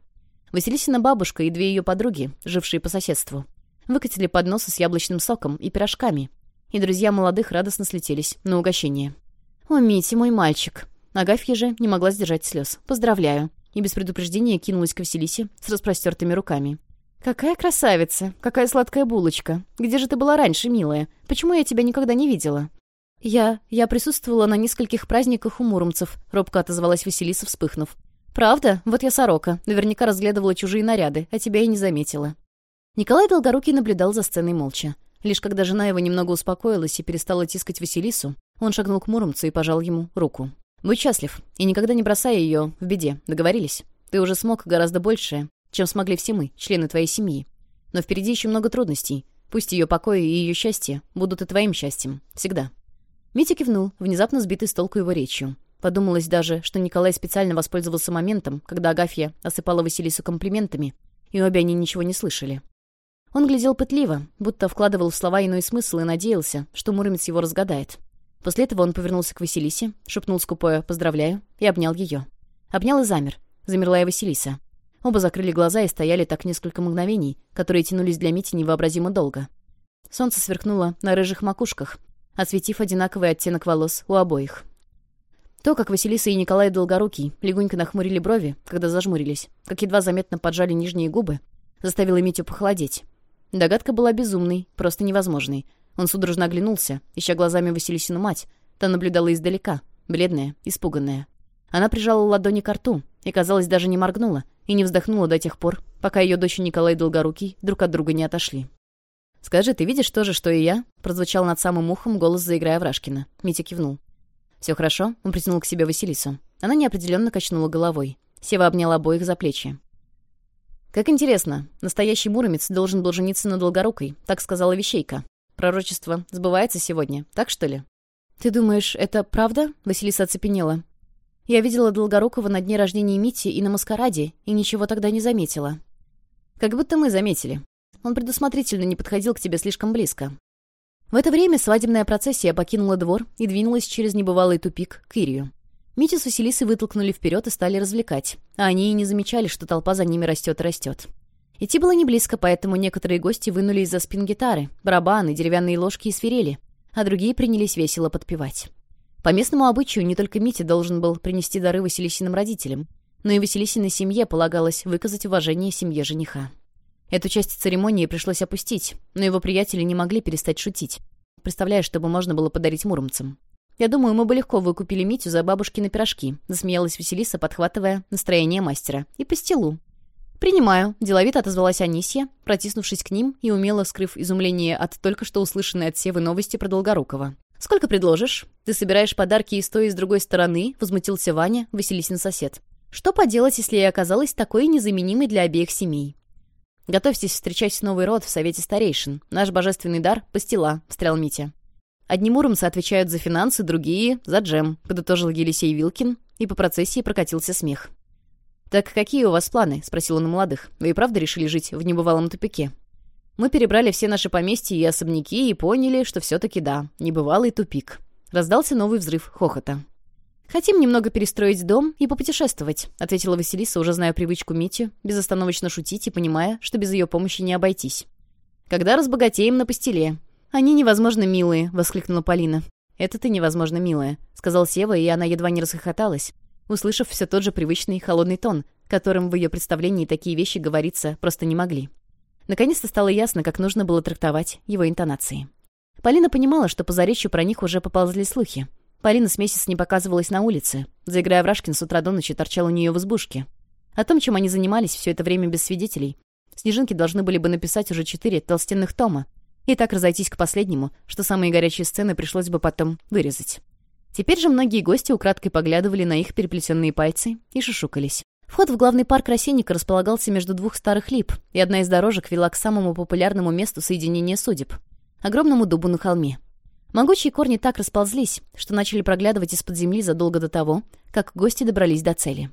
Василисина бабушка и две ее подруги, жившие по соседству, выкатили подносы с яблочным соком и пирожками, и друзья молодых радостно слетелись на угощение. «О, Митя, мой мальчик!» Агафья же не могла сдержать слез. «Поздравляю!» И без предупреждения кинулась к Василисе с распростертыми руками. «Какая красавица! Какая сладкая булочка! Где же ты была раньше, милая? Почему я тебя никогда не видела?» «Я... я присутствовала на нескольких праздниках у муромцев», — робко отозвалась Василиса, вспыхнув. «Правда? Вот я сорока. Наверняка разглядывала чужие наряды, а тебя и не заметила». Николай Долгорукий наблюдал за сценой молча. Лишь когда жена его немного успокоилась и перестала тискать Василису, он шагнул к Муромцу и пожал ему руку. «Будь счастлив и никогда не бросай ее в беде, договорились? Ты уже смог гораздо больше, чем смогли все мы, члены твоей семьи. Но впереди еще много трудностей. Пусть ее покой и ее счастье будут и твоим счастьем. Всегда». Митя кивнул, внезапно сбитый с толку его речью. Подумалось даже, что Николай специально воспользовался моментом, когда Агафья осыпала Василису комплиментами, и обе они ничего не слышали. Он глядел пытливо, будто вкладывал в слова иной смысл и надеялся, что Муромец его разгадает. После этого он повернулся к Василисе, шепнул скупое «поздравляю» и обнял ее. Обнял и замер. Замерла и Василиса. Оба закрыли глаза и стояли так несколько мгновений, которые тянулись для Мити невообразимо долго. Солнце сверкнуло на рыжих макушках, осветив одинаковый оттенок волос у обоих. То, как Василиса и Николай Долгорукий легонько нахмурили брови, когда зажмурились, как едва заметно поджали нижние губы, заставило Митю похолодеть. Догадка была безумной, просто невозможной. Он судорожно оглянулся, ища глазами Василисину мать. Та наблюдала издалека, бледная, испуганная. Она прижала ладони к рту и, казалось, даже не моргнула и не вздохнула до тех пор, пока ее дочь Николай Долгорукий друг от друга не отошли. «Скажи, ты видишь то же, что и я?» прозвучал над самым ухом голос, заиграя Врашкина. Митя кивнул. «Все хорошо?» Он притянул к себе Василису. Она неопределенно качнула головой. Сева обняла обоих за плечи. Как интересно, настоящий Муромец должен был жениться на Долгорукой, так сказала Вещейка. Пророчество сбывается сегодня, так что ли? Ты думаешь, это правда? Василиса оцепенела. Я видела долгорукого на дне рождения Мити и на маскараде, и ничего тогда не заметила. Как будто мы заметили. Он предусмотрительно не подходил к тебе слишком близко. В это время свадебная процессия покинула двор и двинулась через небывалый тупик к Ирию. Митя с Василисой вытолкнули вперед и стали развлекать. А они и не замечали, что толпа за ними растет и растет. Идти было не близко, поэтому некоторые гости вынули из-за спин гитары, барабаны, деревянные ложки и свирели, а другие принялись весело подпевать. По местному обычаю не только Митя должен был принести дары Василисиным родителям, но и Василисиной семье полагалось выказать уважение семье жениха. Эту часть церемонии пришлось опустить, но его приятели не могли перестать шутить, представляя, чтобы можно было подарить муромцам. «Я думаю, мы бы легко выкупили Митю за бабушкины пирожки», — засмеялась Василиса, подхватывая настроение мастера. «И по стелу». «Принимаю», — деловито отозвалась Анисия, протиснувшись к ним и умело скрыв изумление от только что услышанной от Севы новости про Долгорукова. «Сколько предложишь? Ты собираешь подарки и с той, и с другой стороны», — возмутился Ваня, Василисин сосед. «Что поделать, если я оказалась такой незаменимой для обеих семей?» «Готовьтесь встречать новый род в Совете Старейшин. Наш божественный дар — пастила», — встрял Митя. Одни муромцы отвечают за финансы, другие — за джем», — подытожил Елисей Вилкин, и по процессии прокатился смех. «Так какие у вас планы?» — спросил он у молодых. «Вы и правда решили жить в небывалом тупике?» Мы перебрали все наши поместья и особняки и поняли, что все-таки да, небывалый тупик. Раздался новый взрыв хохота. «Хотим немного перестроить дом и попутешествовать», — ответила Василиса, уже зная привычку Мити безостановочно шутить и понимая, что без ее помощи не обойтись. «Когда разбогатеем на постеле, «Они невозможно милые», — воскликнула Полина. «Это ты невозможно милая», — сказал Сева, и она едва не расхохоталась, услышав все тот же привычный холодный тон, которым в ее представлении такие вещи говориться просто не могли. Наконец-то стало ясно, как нужно было трактовать его интонации. Полина понимала, что по заречью про них уже поползли слухи. Полина с месяц не показывалась на улице. Заиграя Врашкин с утра до ночи торчал у нее в избушке. О том, чем они занимались все это время без свидетелей, Снежинки должны были бы написать уже четыре толстенных тома, и так разойтись к последнему, что самые горячие сцены пришлось бы потом вырезать. Теперь же многие гости украдкой поглядывали на их переплетенные пальцы и шушукались. Вход в главный парк Росинника располагался между двух старых лип, и одна из дорожек вела к самому популярному месту соединения судеб — огромному дубу на холме. Могучие корни так расползлись, что начали проглядывать из-под земли задолго до того, как гости добрались до цели.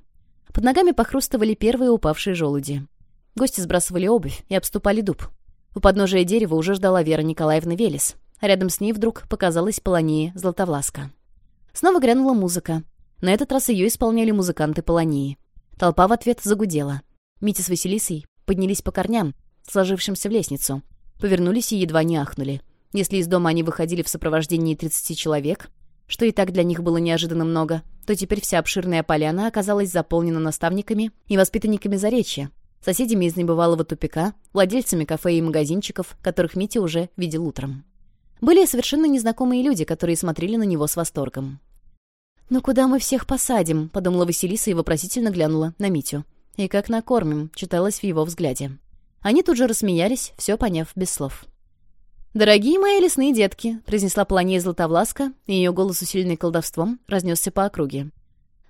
Под ногами похрустывали первые упавшие желуди. Гости сбрасывали обувь и обступали дуб. У подножия дерева уже ждала Вера Николаевна Велес. Рядом с ней вдруг показалась Полония Златовласка. Снова грянула музыка. На этот раз ее исполняли музыканты Полонии. Толпа в ответ загудела. Митя с Василисой поднялись по корням, сложившимся в лестницу. Повернулись и едва не ахнули. Если из дома они выходили в сопровождении 30 человек, что и так для них было неожиданно много, то теперь вся обширная поляна оказалась заполнена наставниками и воспитанниками Заречья, соседями из небывалого тупика, владельцами кафе и магазинчиков, которых Митя уже видел утром. Были совершенно незнакомые люди, которые смотрели на него с восторгом. Но куда мы всех посадим?» — подумала Василиса и вопросительно глянула на Митю. «И как накормим?» — читалось в его взгляде. Они тут же рассмеялись, все поняв без слов. «Дорогие мои лесные детки!» — произнесла Полонея Златовласка, и ее голос, усиленный колдовством, разнесся по округе.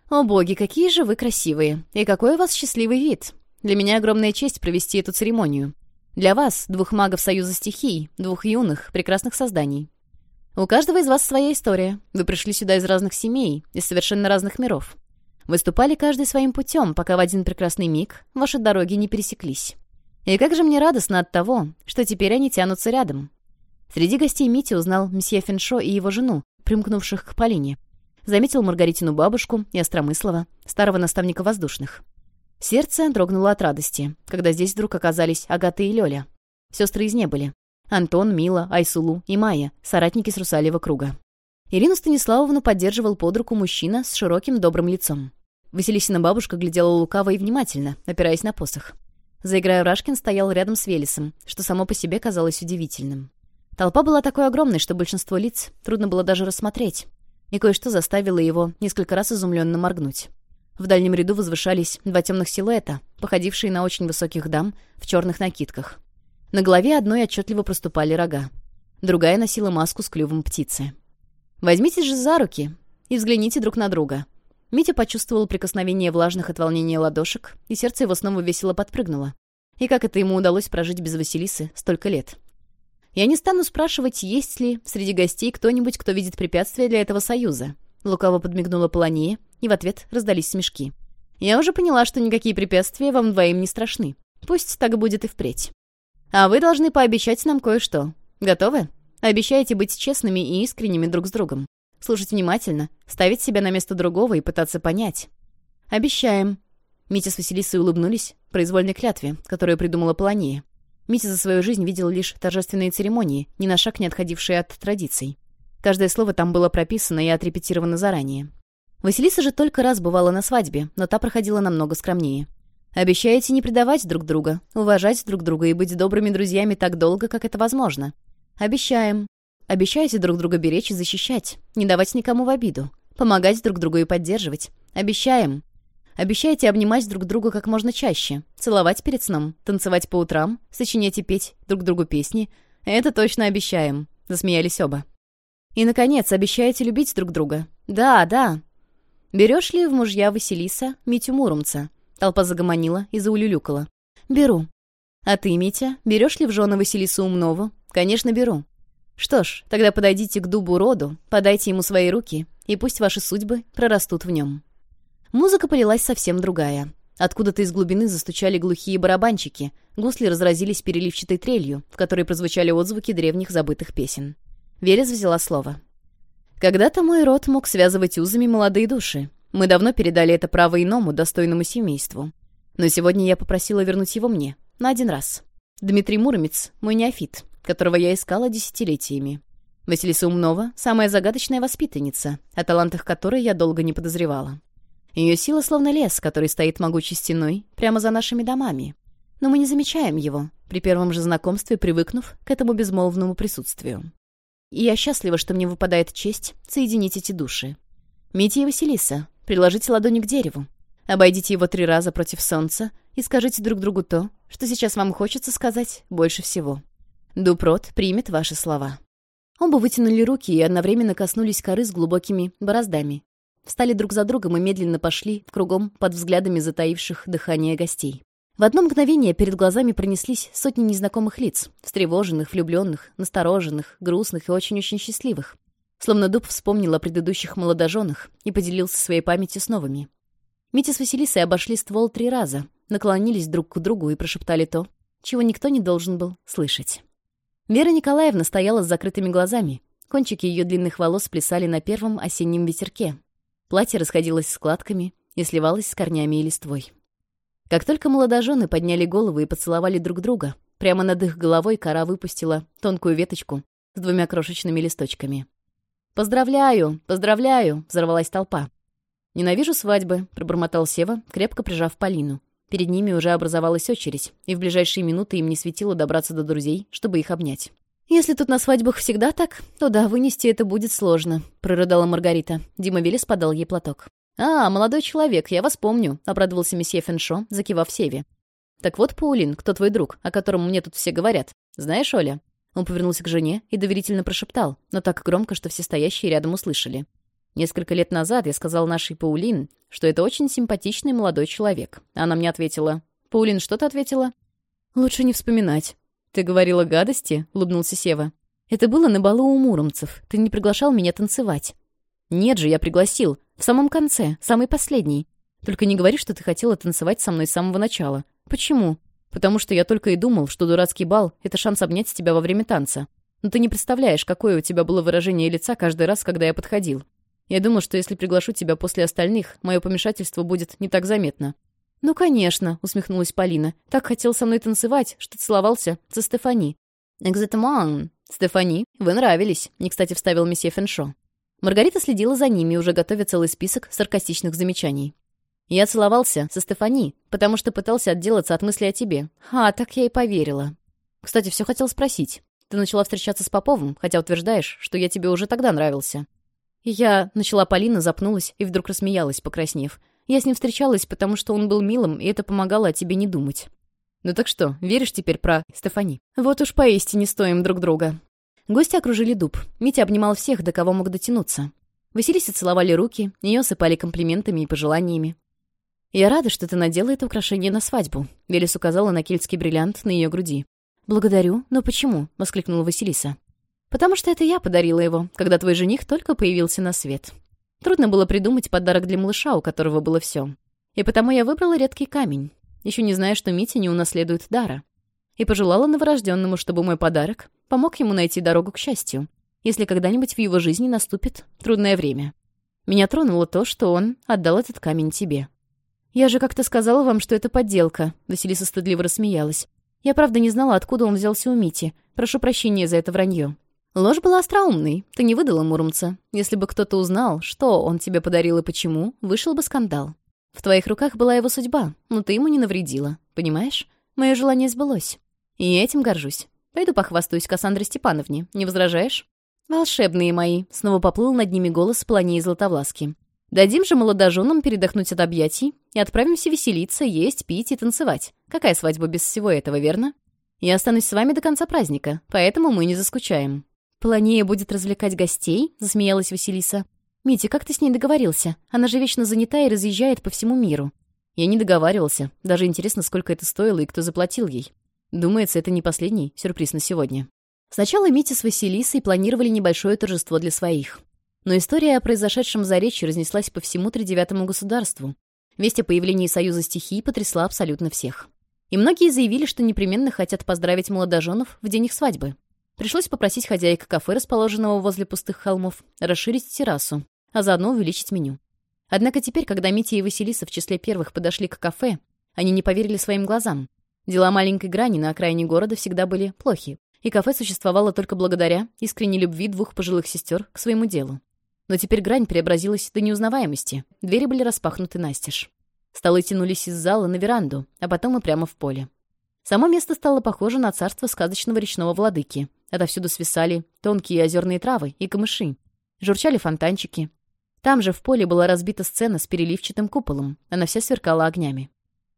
«О боги, какие же вы красивые! И какой у вас счастливый вид! Для меня огромная честь провести эту церемонию. Для вас, двух магов Союза стихий, двух юных, прекрасных созданий. У каждого из вас своя история. Вы пришли сюда из разных семей, из совершенно разных миров. Выступали каждый своим путем, пока в один прекрасный миг ваши дороги не пересеклись. И как же мне радостно от того, что теперь они тянутся рядом. Среди гостей Мити узнал месье Феншо и его жену, примкнувших к Полине. Заметил Маргаритину бабушку и Остромыслова, старого наставника воздушных. Сердце дрогнуло от радости, когда здесь вдруг оказались Агата и Лёля. Сестры из не были. Антон, Мила, Айсулу и Майя, соратники с Русалева круга. Ирину Станиславовну поддерживал под руку мужчина с широким добрым лицом. Василисина бабушка глядела лукаво и внимательно, опираясь на посох. Заиграя Рашкин стоял рядом с Велесом, что само по себе казалось удивительным. Толпа была такой огромной, что большинство лиц трудно было даже рассмотреть, и кое-что заставило его несколько раз изумленно моргнуть. В дальнем ряду возвышались два темных силуэта, походившие на очень высоких дам в черных накидках. На голове одной отчетливо проступали рога. Другая носила маску с клювом птицы. «Возьмитесь же за руки и взгляните друг на друга». Митя почувствовал прикосновение влажных от волнения ладошек, и сердце его снова весело подпрыгнуло. И как это ему удалось прожить без Василисы столько лет? Я не стану спрашивать, есть ли среди гостей кто-нибудь, кто видит препятствия для этого союза. Лукаво подмигнула Полония и в ответ раздались смешки. Я уже поняла, что никакие препятствия вам двоим не страшны. Пусть так будет и впредь. А вы должны пообещать нам кое-что. Готовы? Обещайте быть честными и искренними друг с другом. Слушать внимательно, ставить себя на место другого и пытаться понять. Обещаем. Митя с Василисой улыбнулись произвольной клятве, которую придумала Полония. Митя за свою жизнь видел лишь торжественные церемонии, ни на шаг не отходившие от традиций. Каждое слово там было прописано и отрепетировано заранее. Василиса же только раз бывала на свадьбе, но та проходила намного скромнее. Обещаете не предавать друг друга, уважать друг друга и быть добрыми друзьями так долго, как это возможно. Обещаем. Обещаете друг друга беречь и защищать, не давать никому в обиду, помогать друг другу и поддерживать. Обещаем. Обещайте обнимать друг друга как можно чаще, целовать перед сном, танцевать по утрам, сочинять и петь друг другу песни. Это точно обещаем. Засмеялись оба. И, наконец, обещаете любить друг друга. Да, да, «Берешь ли в мужья Василиса, Митю Муромца?» Толпа загомонила и заулюлюкала. «Беру». «А ты, Митя, берешь ли в жены Василису умного? «Конечно, беру». «Что ж, тогда подойдите к дубу роду, подайте ему свои руки, и пусть ваши судьбы прорастут в нем». Музыка полилась совсем другая. Откуда-то из глубины застучали глухие барабанчики, гусли разразились переливчатой трелью, в которой прозвучали отзвуки древних забытых песен. Верес взяла слово. Когда-то мой род мог связывать узами молодые души. Мы давно передали это право иному, достойному семейству. Но сегодня я попросила вернуть его мне. На один раз. Дмитрий Муромец — мой неофит, которого я искала десятилетиями. Василиса Умнова — самая загадочная воспитанница, о талантах которой я долго не подозревала. Ее сила словно лес, который стоит могучей стеной прямо за нашими домами. Но мы не замечаем его, при первом же знакомстве привыкнув к этому безмолвному присутствию. Я счастлива, что мне выпадает честь соединить эти души. Митя и Василиса, приложите ладони к дереву. Обойдите его три раза против солнца и скажите друг другу то, что сейчас вам хочется сказать больше всего. Дупрот примет ваши слова. Оба вытянули руки и одновременно коснулись коры с глубокими бороздами. Встали друг за другом и медленно пошли в кругом под взглядами затаивших дыхание гостей. В одно мгновение перед глазами пронеслись сотни незнакомых лиц, встревоженных, влюбленных, настороженных, грустных и очень-очень счастливых. Словно дуб вспомнил о предыдущих молодоженах и поделился своей памятью с новыми. Митя с Василисой обошли ствол три раза, наклонились друг к другу и прошептали то, чего никто не должен был слышать. Вера Николаевна стояла с закрытыми глазами. Кончики ее длинных волос плясали на первом осеннем ветерке. Платье расходилось складками и сливалось с корнями и листвой. Как только молодожены подняли головы и поцеловали друг друга, прямо над их головой кора выпустила тонкую веточку с двумя крошечными листочками. «Поздравляю! Поздравляю!» — взорвалась толпа. «Ненавижу свадьбы», — пробормотал Сева, крепко прижав Полину. Перед ними уже образовалась очередь, и в ближайшие минуты им не светило добраться до друзей, чтобы их обнять. «Если тут на свадьбах всегда так, то да, вынести это будет сложно», — прорыдала Маргарита. Дима Велес подал ей платок. «А, молодой человек, я вас помню», — обрадовался месье Феншо, закивав Севе. «Так вот, Паулин, кто твой друг, о котором мне тут все говорят? Знаешь, Оля?» Он повернулся к жене и доверительно прошептал, но так громко, что все стоящие рядом услышали. «Несколько лет назад я сказал нашей Паулин, что это очень симпатичный молодой человек. Она мне ответила. Паулин, что ты ответила?» «Лучше не вспоминать». «Ты говорила гадости?» — улыбнулся Сева. «Это было на балу у муромцев. Ты не приглашал меня танцевать». «Нет же, я пригласил. В самом конце, самый последний. Только не говори, что ты хотела танцевать со мной с самого начала. Почему? Потому что я только и думал, что дурацкий бал — это шанс обнять тебя во время танца. Но ты не представляешь, какое у тебя было выражение лица каждый раз, когда я подходил. Я думал, что если приглашу тебя после остальных, мое помешательство будет не так заметно». «Ну, конечно», — усмехнулась Полина. «Так хотел со мной танцевать, что целовался со Стефани». «Экзетман». «Стефани, вы нравились», — не кстати вставил месье Феншо. Маргарита следила за ними и уже готовя целый список саркастичных замечаний. «Я целовался со Стефани, потому что пытался отделаться от мысли о тебе. А, так я и поверила. Кстати, все хотел спросить. Ты начала встречаться с Поповым, хотя утверждаешь, что я тебе уже тогда нравился». «Я...» — начала Полина, запнулась и вдруг рассмеялась, покраснев. «Я с ним встречалась, потому что он был милым, и это помогало о тебе не думать». «Ну так что, веришь теперь про Стефани?» «Вот уж поистине стоим друг друга», Гости окружили дуб. Митя обнимал всех, до кого мог дотянуться. Василиса целовали руки, ее сыпали комплиментами и пожеланиями. «Я рада, что ты надела это украшение на свадьбу», — Велес указала на кельтский бриллиант на ее груди. «Благодарю, но почему?» — воскликнула Василиса. «Потому что это я подарила его, когда твой жених только появился на свет. Трудно было придумать подарок для малыша, у которого было все. И потому я выбрала редкий камень, еще не зная, что Митя не унаследует дара и пожелала новорожденному, чтобы мой подарок помог ему найти дорогу к счастью, если когда-нибудь в его жизни наступит трудное время. Меня тронуло то, что он отдал этот камень тебе. «Я же как-то сказала вам, что это подделка», — Василиса стыдливо рассмеялась. «Я правда не знала, откуда он взялся у Мити. Прошу прощения за это вранье». «Ложь была остроумной. Ты не выдала Муромца. Если бы кто-то узнал, что он тебе подарил и почему, вышел бы скандал. В твоих руках была его судьба, но ты ему не навредила. Понимаешь? Мое желание сбылось». И этим горжусь. Пойду похвастаюсь Кассандре Степановне. Не возражаешь? Волшебные мои. Снова поплыл над ними голос Планеи Златовласки. Дадим же молодоженам передохнуть от объятий и отправимся веселиться, есть, пить и танцевать. Какая свадьба без всего этого, верно? Я останусь с вами до конца праздника, поэтому мы не заскучаем. Планея будет развлекать гостей, засмеялась Василиса. «Митя, как ты с ней договорился? Она же вечно занята и разъезжает по всему миру». «Я не договаривался. Даже интересно, сколько это стоило и кто заплатил ей. Думается, это не последний сюрприз на сегодня. Сначала Митя с Василисой планировали небольшое торжество для своих. Но история о произошедшем за речью разнеслась по всему тридевятому государству. Весть о появлении Союза стихий потрясла абсолютно всех. И многие заявили, что непременно хотят поздравить молодоженов в день их свадьбы. Пришлось попросить хозяйка кафе, расположенного возле пустых холмов, расширить террасу, а заодно увеличить меню. Однако теперь, когда Митя и Василиса в числе первых подошли к кафе, они не поверили своим глазам. Дела маленькой грани на окраине города всегда были плохи, и кафе существовало только благодаря искренней любви двух пожилых сестер к своему делу. Но теперь грань преобразилась до неузнаваемости, двери были распахнуты настежь. Столы тянулись из зала на веранду, а потом и прямо в поле. Само место стало похоже на царство сказочного речного владыки. Отовсюду свисали тонкие озерные травы и камыши. Журчали фонтанчики. Там же в поле была разбита сцена с переливчатым куполом. Она вся сверкала огнями.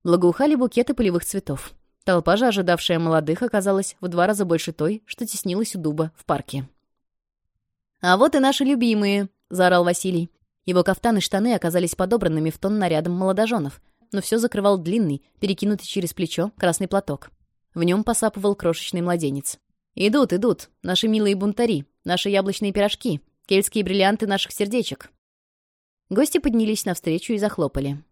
Благоухали букеты полевых цветов. Толпа же, ожидавшая молодых, оказалась в два раза больше той, что теснилась у дуба в парке. «А вот и наши любимые!» — заорал Василий. Его кафтан и штаны оказались подобранными в тон нарядом молодоженов, но все закрывал длинный, перекинутый через плечо, красный платок. В нем посапывал крошечный младенец. «Идут, идут! Наши милые бунтари! Наши яблочные пирожки! Кельтские бриллианты наших сердечек!» Гости поднялись навстречу и захлопали.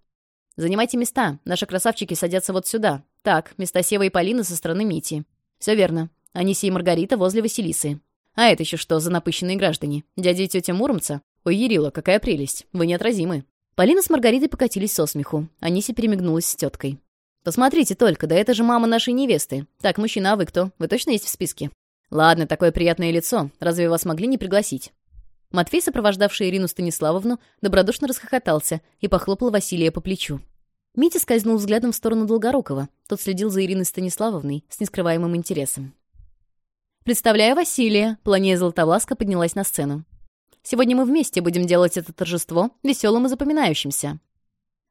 Занимайте места. Наши красавчики садятся вот сюда. Так, места Сева и Полины со стороны Мити. Все верно. Аниси и Маргарита возле Василисы. А это еще что за напыщенные граждане? Дядя и тетя Муромца? Ой, Ерила, какая прелесть. Вы неотразимы. Полина с Маргаритой покатились со смеху. Аниси перемигнулась с теткой. «Посмотрите только, да это же мама нашей невесты. Так, мужчина, а вы кто? Вы точно есть в списке?» «Ладно, такое приятное лицо. Разве вас могли не пригласить?» Матвей, сопровождавший Ирину Станиславовну, добродушно расхохотался и похлопал Василия по плечу. Митя скользнул взглядом в сторону Долгорукова. Тот следил за Ириной Станиславовной с нескрываемым интересом. «Представляю Василия!» Плания Золотовласка поднялась на сцену. «Сегодня мы вместе будем делать это торжество веселым и запоминающимся».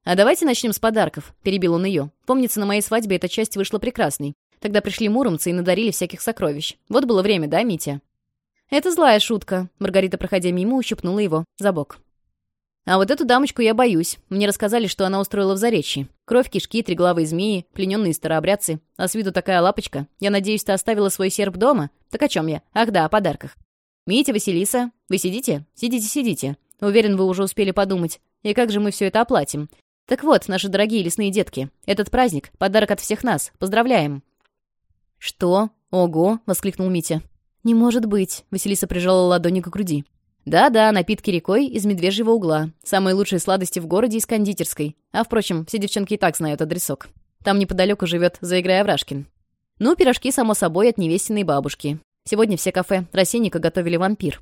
«А давайте начнем с подарков», — перебил он ее. «Помнится, на моей свадьбе эта часть вышла прекрасной. Тогда пришли муромцы и надарили всяких сокровищ. Вот было время, да, Митя?» Это злая шутка. Маргарита, проходя мимо, ущипнула его за бок. А вот эту дамочку я боюсь. Мне рассказали, что она устроила в Заречье. Кровь, кишки, триглавые змеи, плененные старообрядцы. А с виду такая лапочка. Я надеюсь, ты оставила свой серп дома? Так о чем я? Ах да, о подарках. Митя, Василиса, вы сидите? Сидите, сидите. Уверен, вы уже успели подумать. И как же мы все это оплатим? Так вот, наши дорогие лесные детки, этот праздник — подарок от всех нас. Поздравляем!» «Что? Ого!» — воскликнул Митя. «Не может быть!» — Василиса прижала ладони к груди. «Да-да, напитки рекой из медвежьего угла. Самые лучшие сладости в городе из кондитерской. А, впрочем, все девчонки и так знают адресок. Там неподалеку живет Заиграя Врашкин. Ну, пирожки, само собой, от невестиной бабушки. Сегодня все кафе Росинника готовили вампир.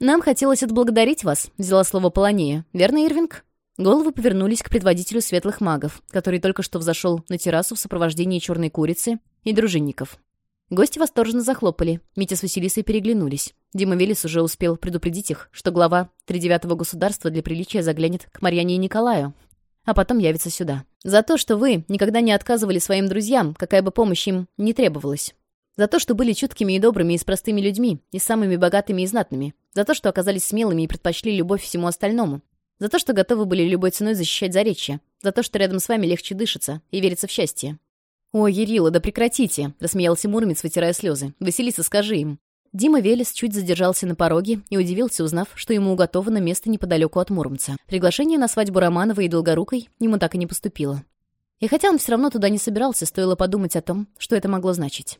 «Нам хотелось отблагодарить вас», — взяла слово Полония. «Верно, Ирвинг?» Головы повернулись к предводителю светлых магов, который только что взошел на террасу в сопровождении черной курицы и дружинников. Гости восторженно захлопали. Митя с Василисой переглянулись. Дима Велес уже успел предупредить их, что глава тридевятого государства для приличия заглянет к Марьяне и Николаю, а потом явится сюда. За то, что вы никогда не отказывали своим друзьям, какая бы помощь им не требовалась. За то, что были чуткими и добрыми и с простыми людьми, и самыми богатыми и знатными. За то, что оказались смелыми и предпочли любовь всему остальному. За то, что готовы были любой ценой защищать заречье. За то, что рядом с вами легче дышится и верится в счастье. «О, Ерила, да прекратите!» — рассмеялся Муромец, вытирая слезы. «Василиса, скажи им!» Дима Велес чуть задержался на пороге и удивился, узнав, что ему уготовано место неподалеку от Муромца. Приглашение на свадьбу Романова и Долгорукой ему так и не поступило. И хотя он все равно туда не собирался, стоило подумать о том, что это могло значить.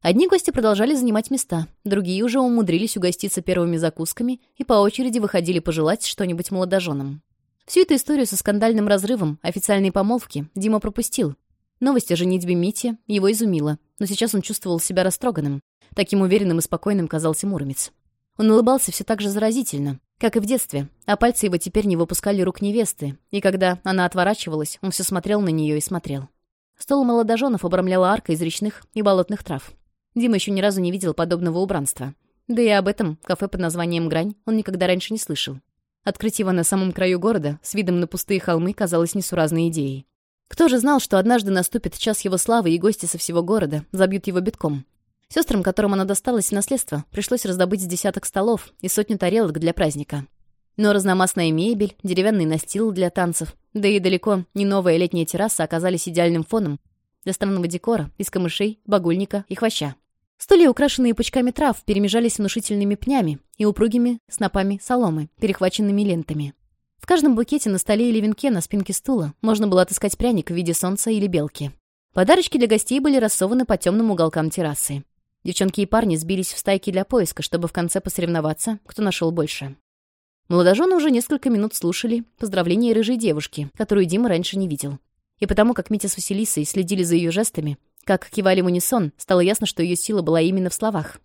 Одни гости продолжали занимать места, другие уже умудрились угоститься первыми закусками и по очереди выходили пожелать что-нибудь молодоженам. Всю эту историю со скандальным разрывом официальной помолвки Дима пропустил, Новости о женитьбе Мити его изумила, но сейчас он чувствовал себя растроганным. Таким уверенным и спокойным казался Муромец. Он улыбался все так же заразительно, как и в детстве, а пальцы его теперь не выпускали рук невесты, и когда она отворачивалась, он все смотрел на нее и смотрел. Стол молодоженов обрамляла арка из речных и болотных трав. Дима еще ни разу не видел подобного убранства. Да и об этом кафе под названием «Грань» он никогда раньше не слышал. Открыть его на самом краю города с видом на пустые холмы казалось несуразной идеей. Кто же знал, что однажды наступит час его славы, и гости со всего города забьют его битком? Сестрам, которым она досталась в наследство, пришлось раздобыть с десяток столов и сотню тарелок для праздника. Но разномастная мебель, деревянный настил для танцев, да и далеко не новая летняя терраса оказались идеальным фоном для странного декора из камышей, багульника и хвоща. Стулья, украшенные пучками трав, перемежались внушительными пнями и упругими снопами соломы, перехваченными лентами. В каждом букете на столе или венке на спинке стула можно было отыскать пряник в виде солнца или белки. Подарочки для гостей были рассованы по темным уголкам террасы. Девчонки и парни сбились в стайки для поиска, чтобы в конце посоревноваться, кто нашел больше. Молодожены уже несколько минут слушали поздравления рыжей девушки, которую Дима раньше не видел. И потому как Митя с Василисой следили за ее жестами, как кивали в унисон, стало ясно, что ее сила была именно в словах.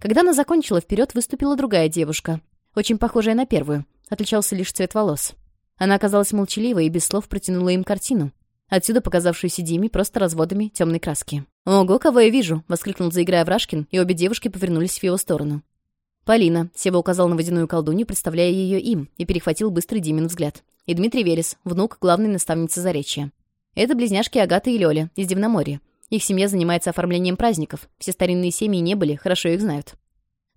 Когда она закончила, вперед выступила другая девушка, очень похожая на первую, отличался лишь цвет волос. Она оказалась молчаливой и без слов протянула им картину, отсюда показавшуюся Диме просто разводами темной краски. «Ого, кого я вижу!» — воскликнул, заиграя Врашкин, и обе девушки повернулись в его сторону. «Полина», — Сева указал на водяную колдунью, представляя ее им, и перехватил быстрый Димин взгляд. И Дмитрий Велес, внук главной наставницы Заречья. Это близняшки Агата и Лёля из Дивноморья. Их семья занимается оформлением праздников. Все старинные семьи не были, хорошо их знают.